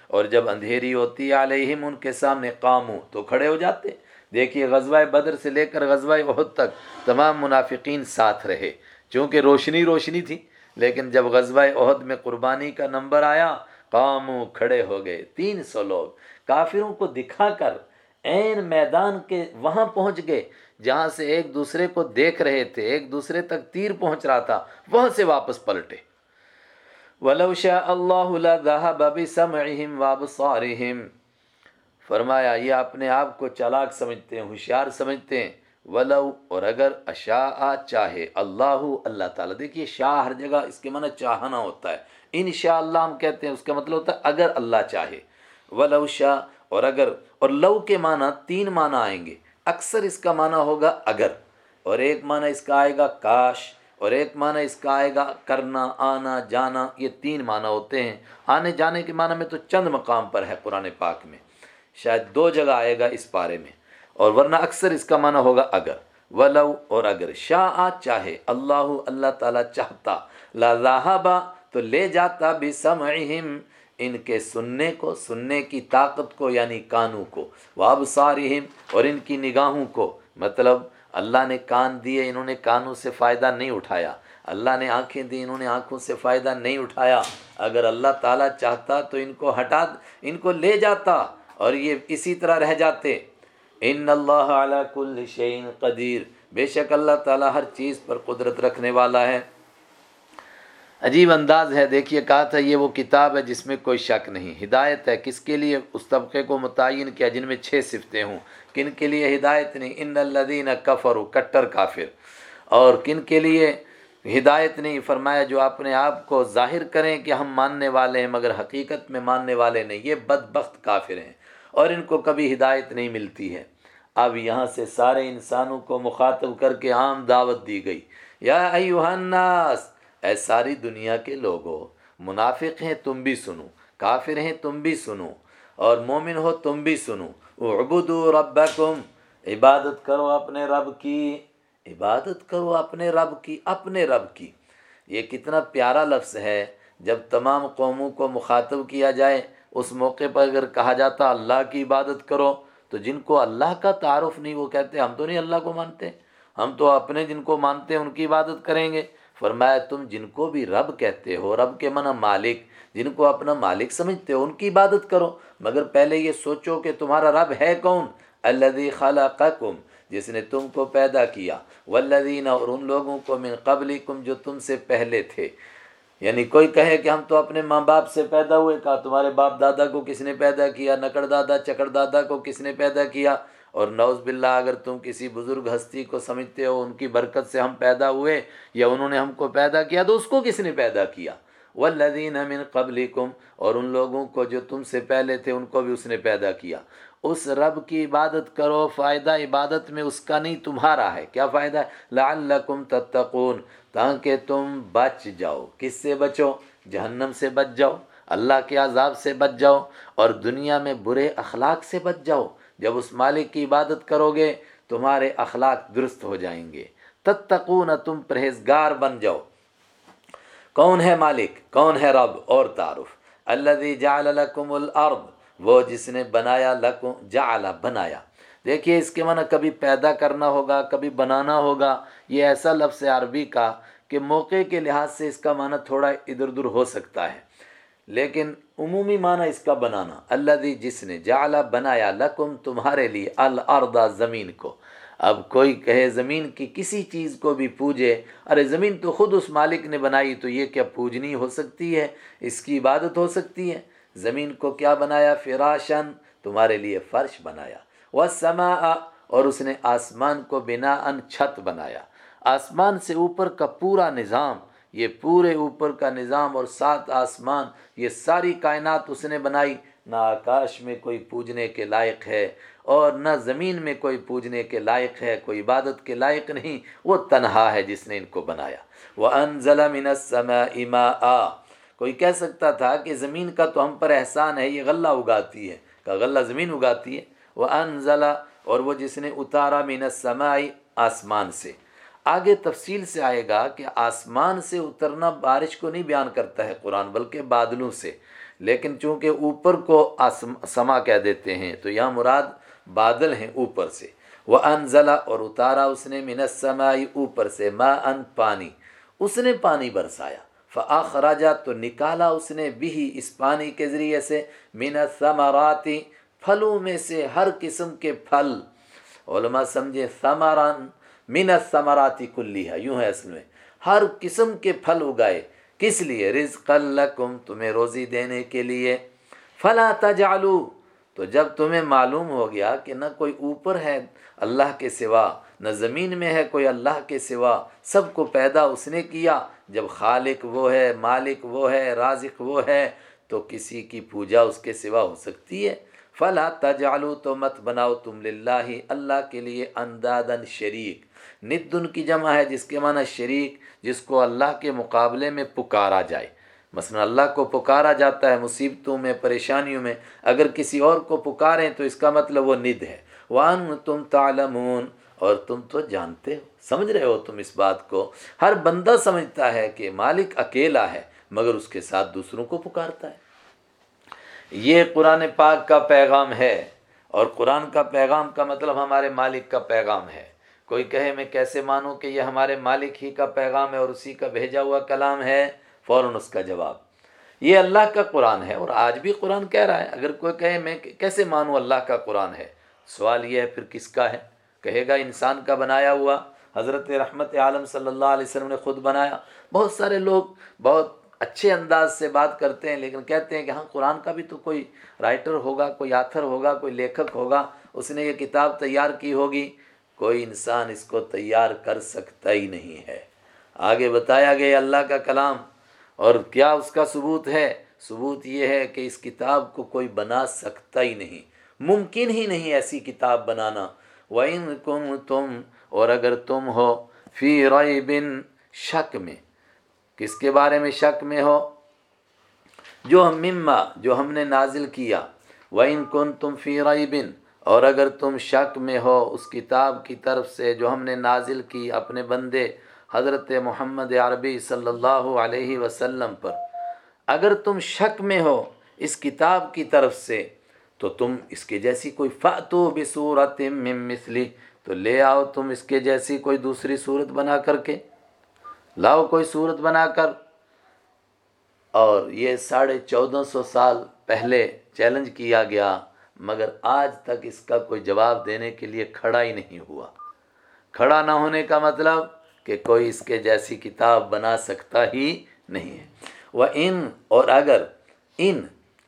اور جب اندھیری ہوتی علیہم، ان کے سامنے قاموں تو کھڑے ہو جاتے دیکھیے غزوہ بدر سے لے کر غزوہ عہد تک تمام منافقین ساتھ رہے۔ چونکہ روشنی روشنی تھی، لیکن جب غزوہ عہد میں قربانی کا نمبر آیا قاموں کھڑے ہو گئے۔ تین سو لوگ۔ کافروں کو دکھا کر عین میدان کے وہاں پہنچ گئے۔ جہاں سے ایک دوسرے کو دیکھ رہے تھے، ایک دوسرے تک تیر پہنچ رہا تھا، وہاں سے واپس پلٹے۔ وَلَوْ شَاءَ اللَّهُ لَذَهَبَ بِسَمْعِهِمْ وَابْصَارِهِمْ فرمایا، یہ اپنے آپ کو چالاک سمجھتے ہیں، ہوشیار سمجھتے ہیں۔ ولو، اور اگر اشاء چاہے، اللہ اللہ تعالیٰ، دیکھیے، شاہ ہر جگہ اس کے معنی چاہنا ہوتا ہے۔ ان شاء اللہ ہم کہتے ہیں، اس کا مطلب ہوتا ہے اگر اللہ چاہے۔ ولو شاہ اور اگر، اور لو کے معنی تین معنی آئیں گے۔ اکثر اس کا معنی ہوگا اگر، اور ایک معنی اس کا آئے گا کاش، اور ایک معنی اس کا آئے گا کرنا، آنا، جانا، یہ تین معنی ہوتے ہیں۔ آنے جانے کے معنی میں تو چند مقام پر ہے قرآن پاک میں۔ شاید دو جگہ آئے گا اس پارے میں۔ اور ورنہ اکثر اس کا معنی ہوگا اگر۔ ولو اور اگر۔ شاہ چاہے، اللہ اللہ تعالیٰ چاہتا۔ لا تو لے جاتا بھی سمعہم ان کے سننے کو، سننے کی طاقت کو یعنی کانوں کو۔ وابصارہم، اور ان کی نگاہوں کو۔ مطلب اللہ نے کان دیے، انہوں نے کانوں سے فائدہ نہیں اٹھایا۔ اللہ نے آنکھیں دی انہوں نے آنکھوں سے فائدہ نہیں اٹھایا۔ اگر اللہ تعالیٰ چاہتا تو ان کو ہٹا، ان کو لے جاتا، اور یہ اسی طرح رہ جاتے۔ ان اللہ علی کل شعین قدیر۔ بے شک اللہ تعالیٰ ہر چیز پر قدرت رکھنے والا ہے۔ عجیب انداز ہے، دیکھیے، کہا تھا، یہ وہ کتاب ہے جس میں کوئی شک نہیں۔ ہدایت ہے کس کے لیے؟ اس طبقے کو متعین کیا جن میں چھ صفتیں ہوں۔ کن کے لیے ہدایت نہیں؟ ان الدین کفر کٹر کافر۔ اور کن کے لیے ہدایت نہیں؟ فرمایا، جو اپنے آپ کو ظاہر کریں کہ ہم ماننے والے ہیں، مگر حقیقت میں ماننے والے نہیں۔ یہ بدبخت کافر ہیں اور ان کو کبھی ہدایت نہیں ملتی ہے۔ اب یہاں سے سارے انسانوں کو مخاطب کر کے عام دعوت دی گئی۔ یا ایوہ الناس اے ساری دنیا کے لوگوں منافق ہیں تم بھی سنو، کافر ہیں تم بھی سنو، اور مومن ہو تم بھی سنو۔ اعبدو ربکم، عبادت کرو اپنے رب کی، عبادت کرو اپنے رب کی، اپنے رب کی۔ یہ کتنا پیارا لفظ ہے۔ جب تمام قوموں کو مخاطب کیا جائے، اس موقع پر اگر کہا جاتا اللہ کی عبادت کرو، تو جن کو اللہ کا تعارف نہیں، وہ کہتے ہم تو نہیں اللہ کو مانتے۔ ہم تو اپنے جن کو مانتے ہیں ان کی عبادت کریں گے۔ فرمایا، تم جن کو بھی رب کہتے ہو، رب کے منع مالک، جن کو اپنا مالک سمجھتے ہو، ان کی عبادت کرو۔ مگر پہلے یہ سوچو کہ تمہارا رب ہے کون؟ اللہ خلقکم، جس نے تم کو پیدا کیا۔ والذین، اور ان لوگوں کو من قبلکم جو تم سے پہلے تھے۔ یعنی کوئی کہے کہ ہم تو اپنے ماں باپ سے پیدا ہوئے، کہا تمہارے باپ دادا کو کس نے پیدا کیا، نکڑ دادا، چکڑ دادا کو کس نے پیدا کیا؟ اور نوز باللہ، اگر تم کسی بزرگ ہستی کو سمجھتے ہو، ان کی برکت سے ہم پیدا ہوئے، یا انہوں نے ہم کو پیدا کیا، تو اس کو کس نے پیدا کیا؟ والذین من قبلکم اور ان لوگوں کو جو تم سے پہلے تھے، ان کو بھی اس نے پیدا کیا۔ اس رب کی عبادت کرو، فائدہ عبادت میں اس کا نہیں، تمہارا ہے۔ کیا فائدہ؟ ہے لعلکم تتقون، تاکہ تم بچ جاؤ۔ کس سے بچو؟ جہنم سے بچ جاؤ، اللہ کے عذاب سے بچ جاؤ، اور دنیا میں برے اخلاق سے بچ جاؤ۔ جب اس مالک کی عبادت کرو گے، تمہارے اخلاق درست ہو جائیں گے۔ تتقون، تم پرہیزگار بن جاؤ۔ کون ہے مالک؟ کون ہے رب؟ اور تعارف۔ اللہ جعل لکم الارض، وہ جس نے بنایا لکم، جعل، بنایا۔ دیکھیے، اس کے معنی کبھی پیدا کرنا ہوگا، کبھی بنانا ہوگا۔ یہ ایسا لفظ ہے عربی کا کہ موقع کے لحاظ سے اس کا معنی تھوڑا ادھر ادھر ہو سکتا ہے۔ لیکن عمومی معنی اس کا بنانا اللہ جس نے جعلا بنایا لکم تمہارے لیے الارض زمین کو۔ اب کوئی کہے زمین کی کسی چیز کو بھی پوجے، ارے زمین تو خود اس مالک نے بنائی تو یہ کیا پوجنی ہو سکتی ہے؟ اس کی عبادت ہو سکتی ہے۔ زمین کو کیا بنایا؟ فراشن تمہارے لیے فرش بنایا۔ وہ سما اور اس نے آسمان کو بنا ان چھت بنایا۔ آسمان سے اوپر کا پورا نظام یہ پورے اوپر کا نظام اور سات آسمان، یہ ساری کائنات اس نے بنائی۔ نہ آکاش میں کوئی پوجنے کے لائق ہے اور نہ زمین میں کوئی پوجنے کے لائق ہے، کوئی عبادت کے لائق نہیں۔ وہ تنہا ہے جس نے ان کو بنایا۔ وہ انزل من السماء ماء۔ کوئی کہہ سکتا تھا کہ زمین کا تو ہم پر احسان ہے، یہ غلہ اگاتی ہے۔ کہ غلہ زمین اگاتی ہے۔ وہ انزلہ اور وہ جس نے اتارا من السماء آسمان سے۔ آگے تفصیل سے آئے گا کہ آسمان سے اترنا بارش کو نہیں بیان کرتا ہے قرآن، بلکہ بادلوں سے۔ لیکن چونکہ اوپر کو سما کہہ دیتے ہیں، تو یہاں مراد بادل ہیں اوپر سے۔ وہ انزلہ اور اتارا اس نے من السمائی اوپر سے ما ان پانی۔ اس نے پانی برسایا۔ فآخراجا تو نکالا اس نے بھی اس پانی کے ذریعے سے۔ من الثمراتی پھلوں میں سے ہر قسم کے پھل۔ علماء سمجھے ثمران من الثمراتی کلی ہے یوں ہے اصل میں۔ ہر قسم کے پھل اگائے۔ کس لیے؟ رزق لکم تمہیں روزی دینے کے لیے۔ فلا تجعلو تو جب تمہیں معلوم ہو گیا کہ نہ کوئی اوپر ہے اللہ کے سوا، نہ زمین میں ہے کوئی اللہ کے سوا، سب کو پیدا اس نے کیا۔ جب خالق وہ ہے، مالک وہ ہے، رازق وہ ہے، تو کسی کی پوجا اس کے سوا ہو سکتی ہے۔ فلا تجعلو تو مت بناؤ تم للہ اللہ کے لیے اندادن شریک۔ ندن کی جمع ہے، جس کے معنی شریک، جس کو اللہ کے مقابلے میں پکارا جائے۔ مثلا اللہ کو پکارا جاتا ہے مصیبتوں میں، پریشانیوں میں۔ اگر کسی اور کو پکاریں تو اس کا مطلب وہ ند ہے۔ وان تم تعلمون۔ اور تم تو جانتے ہو، سمجھ رہے ہو تم اس بات کو۔ ہر بندہ سمجھتا ہے کہ مالک اکیلا ہے، مگر اس کے ساتھ دوسروں کو پکارتا ہے۔ یہ قرآن پاک کا پیغام ہے۔ اور قرآن کا پیغام کا مطلب ہمارے مالک کا پیغام ہے۔ کوئی کہے، میں کیسے مانوں کہ یہ ہمارے مالک ہی کا پیغام ہے اور اسی کا بھیجا ہوا کلام ہے؟ فوراً اس کا جواب، یہ اللہ کا قرآن ہے اور آج بھی قرآن کہہ رہا ہے۔ اگر کوئی کہے، میں کیسے مانوں اللہ کا قرآن ہے؟ سوال یہ ہے، پھر کس کا ہے؟ کہے گا، انسان کا بنایا ہوا۔ حضرت رحمت عالم صلی اللہ علیہ وسلم نے خود بنایا۔ بہت سارے لوگ بہت اچھے انداز سے بات کرتے ہیں، لیکن کہتے ہیں کہ ہاں قرآن کا بھی تو کوئی رائٹر ہوگا، کوئی آتھر ہوگا، کوئی لیکھک ہوگا، اس نے یہ کتاب تیار کی ہوگی۔ کوئی انسان اس کو تیار کر سکتا ہی نہیں ہے۔ آگے بتایا گیا اللہ کا کلام۔ اور کیا اس کا ثبوت ہے؟ ثبوت یہ ہے کہ اس کتاب کو کوئی بنا سکتا ہی نہیں۔ ممکن ہی نہیں ایسی کتاب بنانا۔ وَإِن کم تم اور اگر تم ہو فی رَيْبٍ شک میں۔ کس کے بارے میں شک میں ہو؟ جو مما، جو ہم نے نازل کیا۔ وَإِن کن تم فی رَيْبٍ اور اگر تم شک میں ہو، اس کتاب کی طرف سے جو ہم نے نازل کی اپنے بندے حضرت محمد عربی صلی اللہ علیہ وسلم پر۔ اگر تم شک میں ہو اس کتاب کی طرف سے، تو تم اس کی جیسی کوئی فاتو بصورت من مثلی، تو لے آؤ تم اس کے جیسی کوئی دوسری صورت بنا کر کے۔ لاؤ کوئی صورت بنا کر۔ اور یہ ساڑھے چودہ سو سال پہلے چیلنج کیا گیا۔ مگر آج تک اس کا کوئی جواب دینے کے لیے کھڑا ہی نہیں ہوا۔ کھڑا نہ ہونے کا مطلب کہ کوئی اس کے جیسی کتاب بنا سکتا ہی نہیں ہے۔ وہ ان اور اگر ان،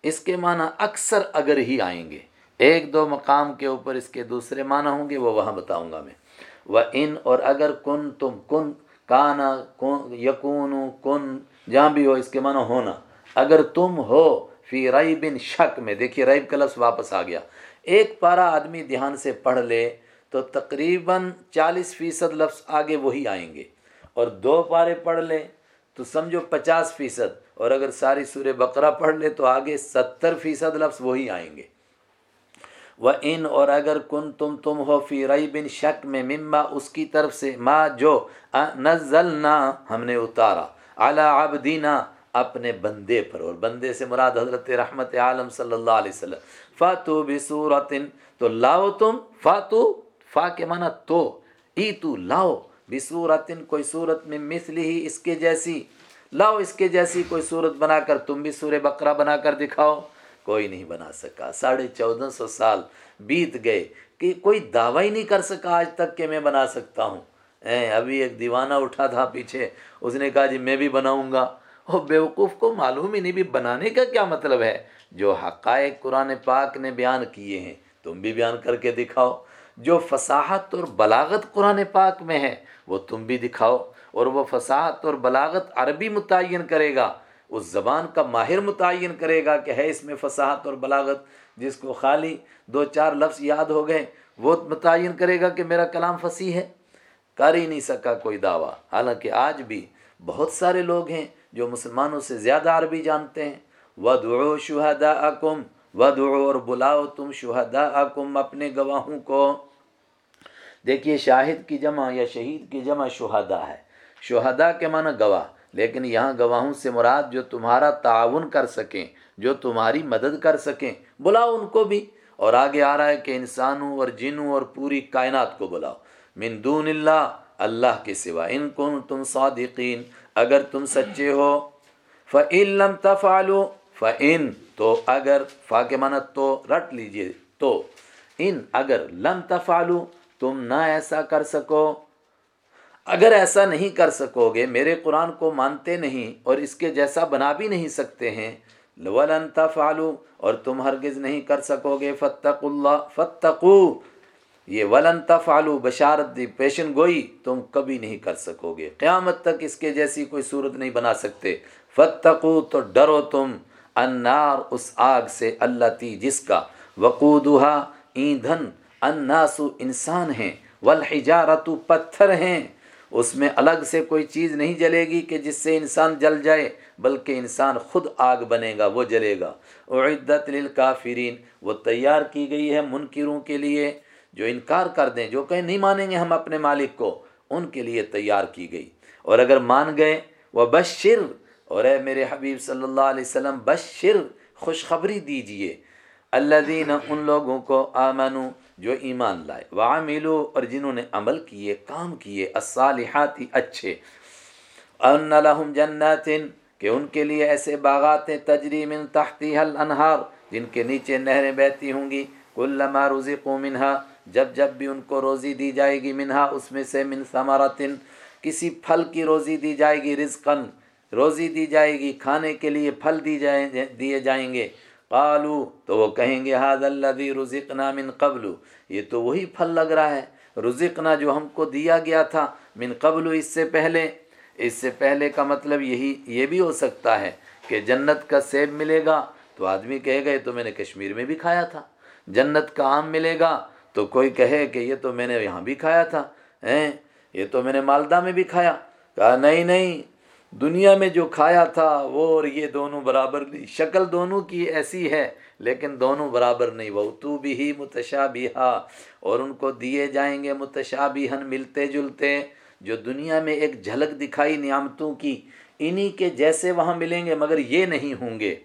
اس کے معنی اکثر اگر ہی آئیں گے۔ ایک دو مقام کے اوپر اس کے دوسرے معنی ہوں گے، وہ وہاں بتاؤں گا میں۔ وہ ان اور اگر کن تم کن، کانا، کن یقون کن، جہاں بھی ہو، اس کے معنی ہونا۔ اگر تم ہو فی رئی بن شک میں۔ دیکھیے، ریب کا لفظ واپس آ گیا۔ ایک پارا آدمی دھیان سے پڑھ لے تو تقریباً چالیس فیصد لفظ آگے وہی آئیں گے۔ اور دو پارے پڑھ لے تو سمجھو پچاس فیصد۔ اور اگر ساری سورہ بقرہ پڑھ لے تو آگے ستر فیصد لفظ وہی آئیں گے۔ وہ ان، اور اگر کن تم تم ہو فی رئی بن شک میں، مما اس کی طرف سے، ما جو نزلنا ہم نے اتارا۔ اعلیٰ آبدینہ اپنے بندے پر، اور بندے سے مراد حضرت رحمت عالم صلی اللہ علیہ وسلم۔ فاتو بصورت، تو لاؤ تم، فاتو، فا کے معنی تو ای تو لاؤ بصورت، کوئی صورت میں مثلی ہی اس کے جیسی۔ لاؤ اس کے جیسی کوئی صورت بنا کر، تم بھی سور بکرا بنا کر دکھاؤ۔ کوئی نہیں بنا سکا۔ ساڑھے چودہ سو سال بیت گئے کہ کوئی دعویٰ ہی نہیں کر سکا آج تک کہ میں بنا سکتا ہوں۔ اے، ابھی ایک دیوانہ اٹھا تھا پیچھے۔ اس نے کہا جی میں بھی بناؤں گا۔ وہ بیوقوف کو معلوم ہی نہیں بھی بنانے کا کیا مطلب ہے؟ جو حقائق قرآن پاک نے بیان کیے ہیں، تم بھی بیان کر کے دکھاؤ۔ جو فصاحت اور بلاغت قرآن پاک میں ہے، وہ تم بھی دکھاؤ۔ اور وہ فصاحت اور بلاغت عربی متعین کرے گا۔ اس زبان کا ماہر متعین کرے گا کہ ہے اس میں فصاحت اور بلاغت۔ جس کو خالی دو چار لفظ یاد ہو گئے، وہ متعین کرے گا کہ میرا کلام فصیح ہے۔ کر ہی نہیں سکا کوئی دعویٰ۔ حالانکہ آج بھی بہت سارے لوگ ہیں جو مسلمانوں سے زیادہ عربی جانتے ہیں ودعو شہدا اکم ودعو اور بلاؤ تم شہدا اکم اپنے گواہوں کو۔ دیکھیے، شاہد کی جمع یا شہید کی جمع شہدا ہے۔ شہدا کے معنی گواہ، لیکن یہاں گواہوں سے مراد جو تمہارا تعاون کر سکیں، جو تمہاری مدد کر سکیں، بلاؤ ان کو بھی۔ اور آگے آ رہا ہے کہ انسانوں اور جنوں اور پوری کائنات کو بلاؤ۔ من دون اللہ اللہ کے سوا۔ ان کو تم صادقین اگر تم سچے ہو فعلم تفعلو فعن تو اگر فا کے معنی تو رٹ لیجیے، تو۔ ان اگر لم تفعلو تم نہ ایسا کر سکو۔ اگر ایسا نہیں کر سکو گے، میرے قرآن کو مانتے نہیں اور اس کے جیسا بنا بھی نہیں سکتے ہیں۔ ولن تفعلوا، اور تم ہرگز نہیں کر سکو گے فتق اللہ فتقو یہ ولن تفعلوا بشارت دی پیشن گوئی، تم کبھی نہیں کر سکو گے۔ قیامت تک اس کے جیسی کوئی صورت نہیں بنا سکتے۔ فتقو تو ڈرو تم۔ النار اس آگ سے اللہ تی، جس کا۔ وقودہ ایندھن۔ الناسو انسان ہیں۔ والحجارت پتھر ہیں۔ اس میں الگ سے کوئی چیز نہیں جلے گی کہ جس سے انسان جل جائے، بلکہ انسان خود آگ بنے گا، وہ جلے گا۔ اعدت للکافرین، وہ تیار کی گئی ہے منکروں کے لیے۔ جو انکار کر دیں، جو کہیں نہیں مانیں گے ہم اپنے مالک کو، ان کے لیے تیار کی گئی۔ اور اگر مان گئے وہ بشر اور اے میرے حبیب صلی اللہ علیہ وسلم، بشر، خوشخبری دیجیے۔ اللہ دین ان لوگوں کو آمنو، جو ایمان لائے۔ وعملو اور جنہوں نے عمل کیے، کام کیے، الصالحاتی اچھے۔ ان لہم جنات، کہ ان کے لیے ایسے باغات تجری من تحتی حل انہار جن کے نیچے نہریں بہتی ہوں گی۔ کلما رزقو منہا جب جب بھی ان کو روزی دی جائے گی منہا، اس میں سے من ثمرتن، کسی پھل کی روزی دی جائے گی رزقن روزی دی جائے گی، کھانے کے لیے پھل دی جائیں، دیے جائیں گے۔ قالو، تو وہ کہیں گے حاد اللہ رزقنا من قبل. یہ تو وہی پھل لگ رہا ہے۔ رزقنا جو ہم کو دیا گیا تھا من قبل، اس سے پہلے۔ اس سے پہلے کا مطلب یہی، یہ بھی ہو سکتا ہے کہ جنت کا سیب ملے گا۔ تو آدمی کہے گا، یہ تو میں نے کشمیر میں بھی کھایا تھا۔ جنت کا آم ملے گا۔ تو کوئی کہے کہ یہ تو میں نے یہاں بھی کھایا تھا یہ تو میں نے مالدہ میں بھی کھایا۔ کہا، نہیں نہیں، دنیا میں جو کھایا تھا وہ اور یہ دونوں برابر نہیں شکل دونوں کی ایسی ہے، لیکن دونوں برابر نہیں۔ وہ تو بھی ہی متشابہ اور ان کو دیے جائیں گے متشابہن ملتے جلتے، جو دنیا میں ایک جھلک دکھائی نعمتوں کی۔ انہی کے جیسے وہاں ملیں گے، مگر یہ نہیں ہوں گے۔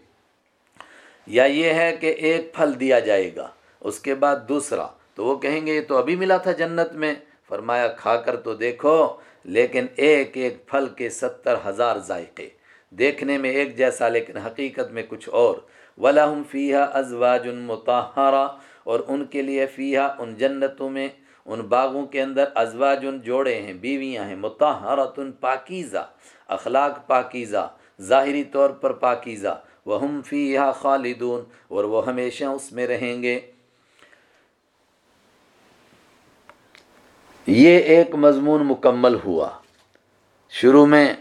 یا یہ ہے کہ ایک پھل دیا جائے گا، اس کے بعد دوسرا۔ تو وہ کہیں گے، یہ تو ابھی ملا تھا جنت میں. فرمایا، کھا کر تو دیکھو، لیکن ایک ایک پھل کے ستر ہزار ذائقے۔ دیکھنے میں ایک جیسا، لیکن حقیقت میں کچھ اور۔ ولاحم فیحہ ازواج متحرہ اور ان کے لیے فیحہ ان جنتوں میں، ان باغوں کے اندر ازواج جوڑے ہیں، بیویاں ہیں۔ متحرتن پاکیزہ، اخلاق پاکیزہ، ظاہری طور پر پاکیزہ۔ وہ ہم فی خالدون۔ اور وہ ہمیشہ اس میں رہیں گے۔ یہ ایک مضمون مکمل ہوا۔ شروع میں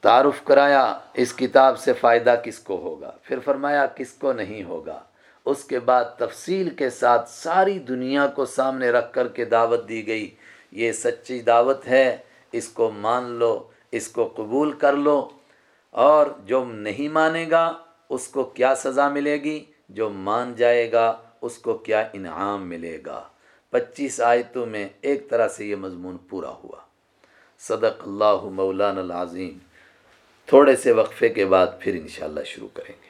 تعارف کرایا، اس کتاب سے فائدہ کس کو ہوگا؟ پھر فرمایا، کس کو نہیں ہوگا؟ اس کے بعد تفصیل کے ساتھ ساری دنیا کو سامنے رکھ کر کے دعوت دی گئی۔ یہ سچی دعوت ہے، اس کو مان لو، اس کو قبول کر لو۔ اور جو نہیں مانے گا، اس کو کیا سزا ملے گی؟ جو مان جائے گا، اس کو کیا انعام ملے گا؟ پچیس آیتوں میں ایک طرح سے یہ مضمون پورا ہوا۔ صدق اللہ مولانا العظیم۔ تھوڑے سے وقفے کے بعد پھر انشاءاللہ شروع کریں۔ گے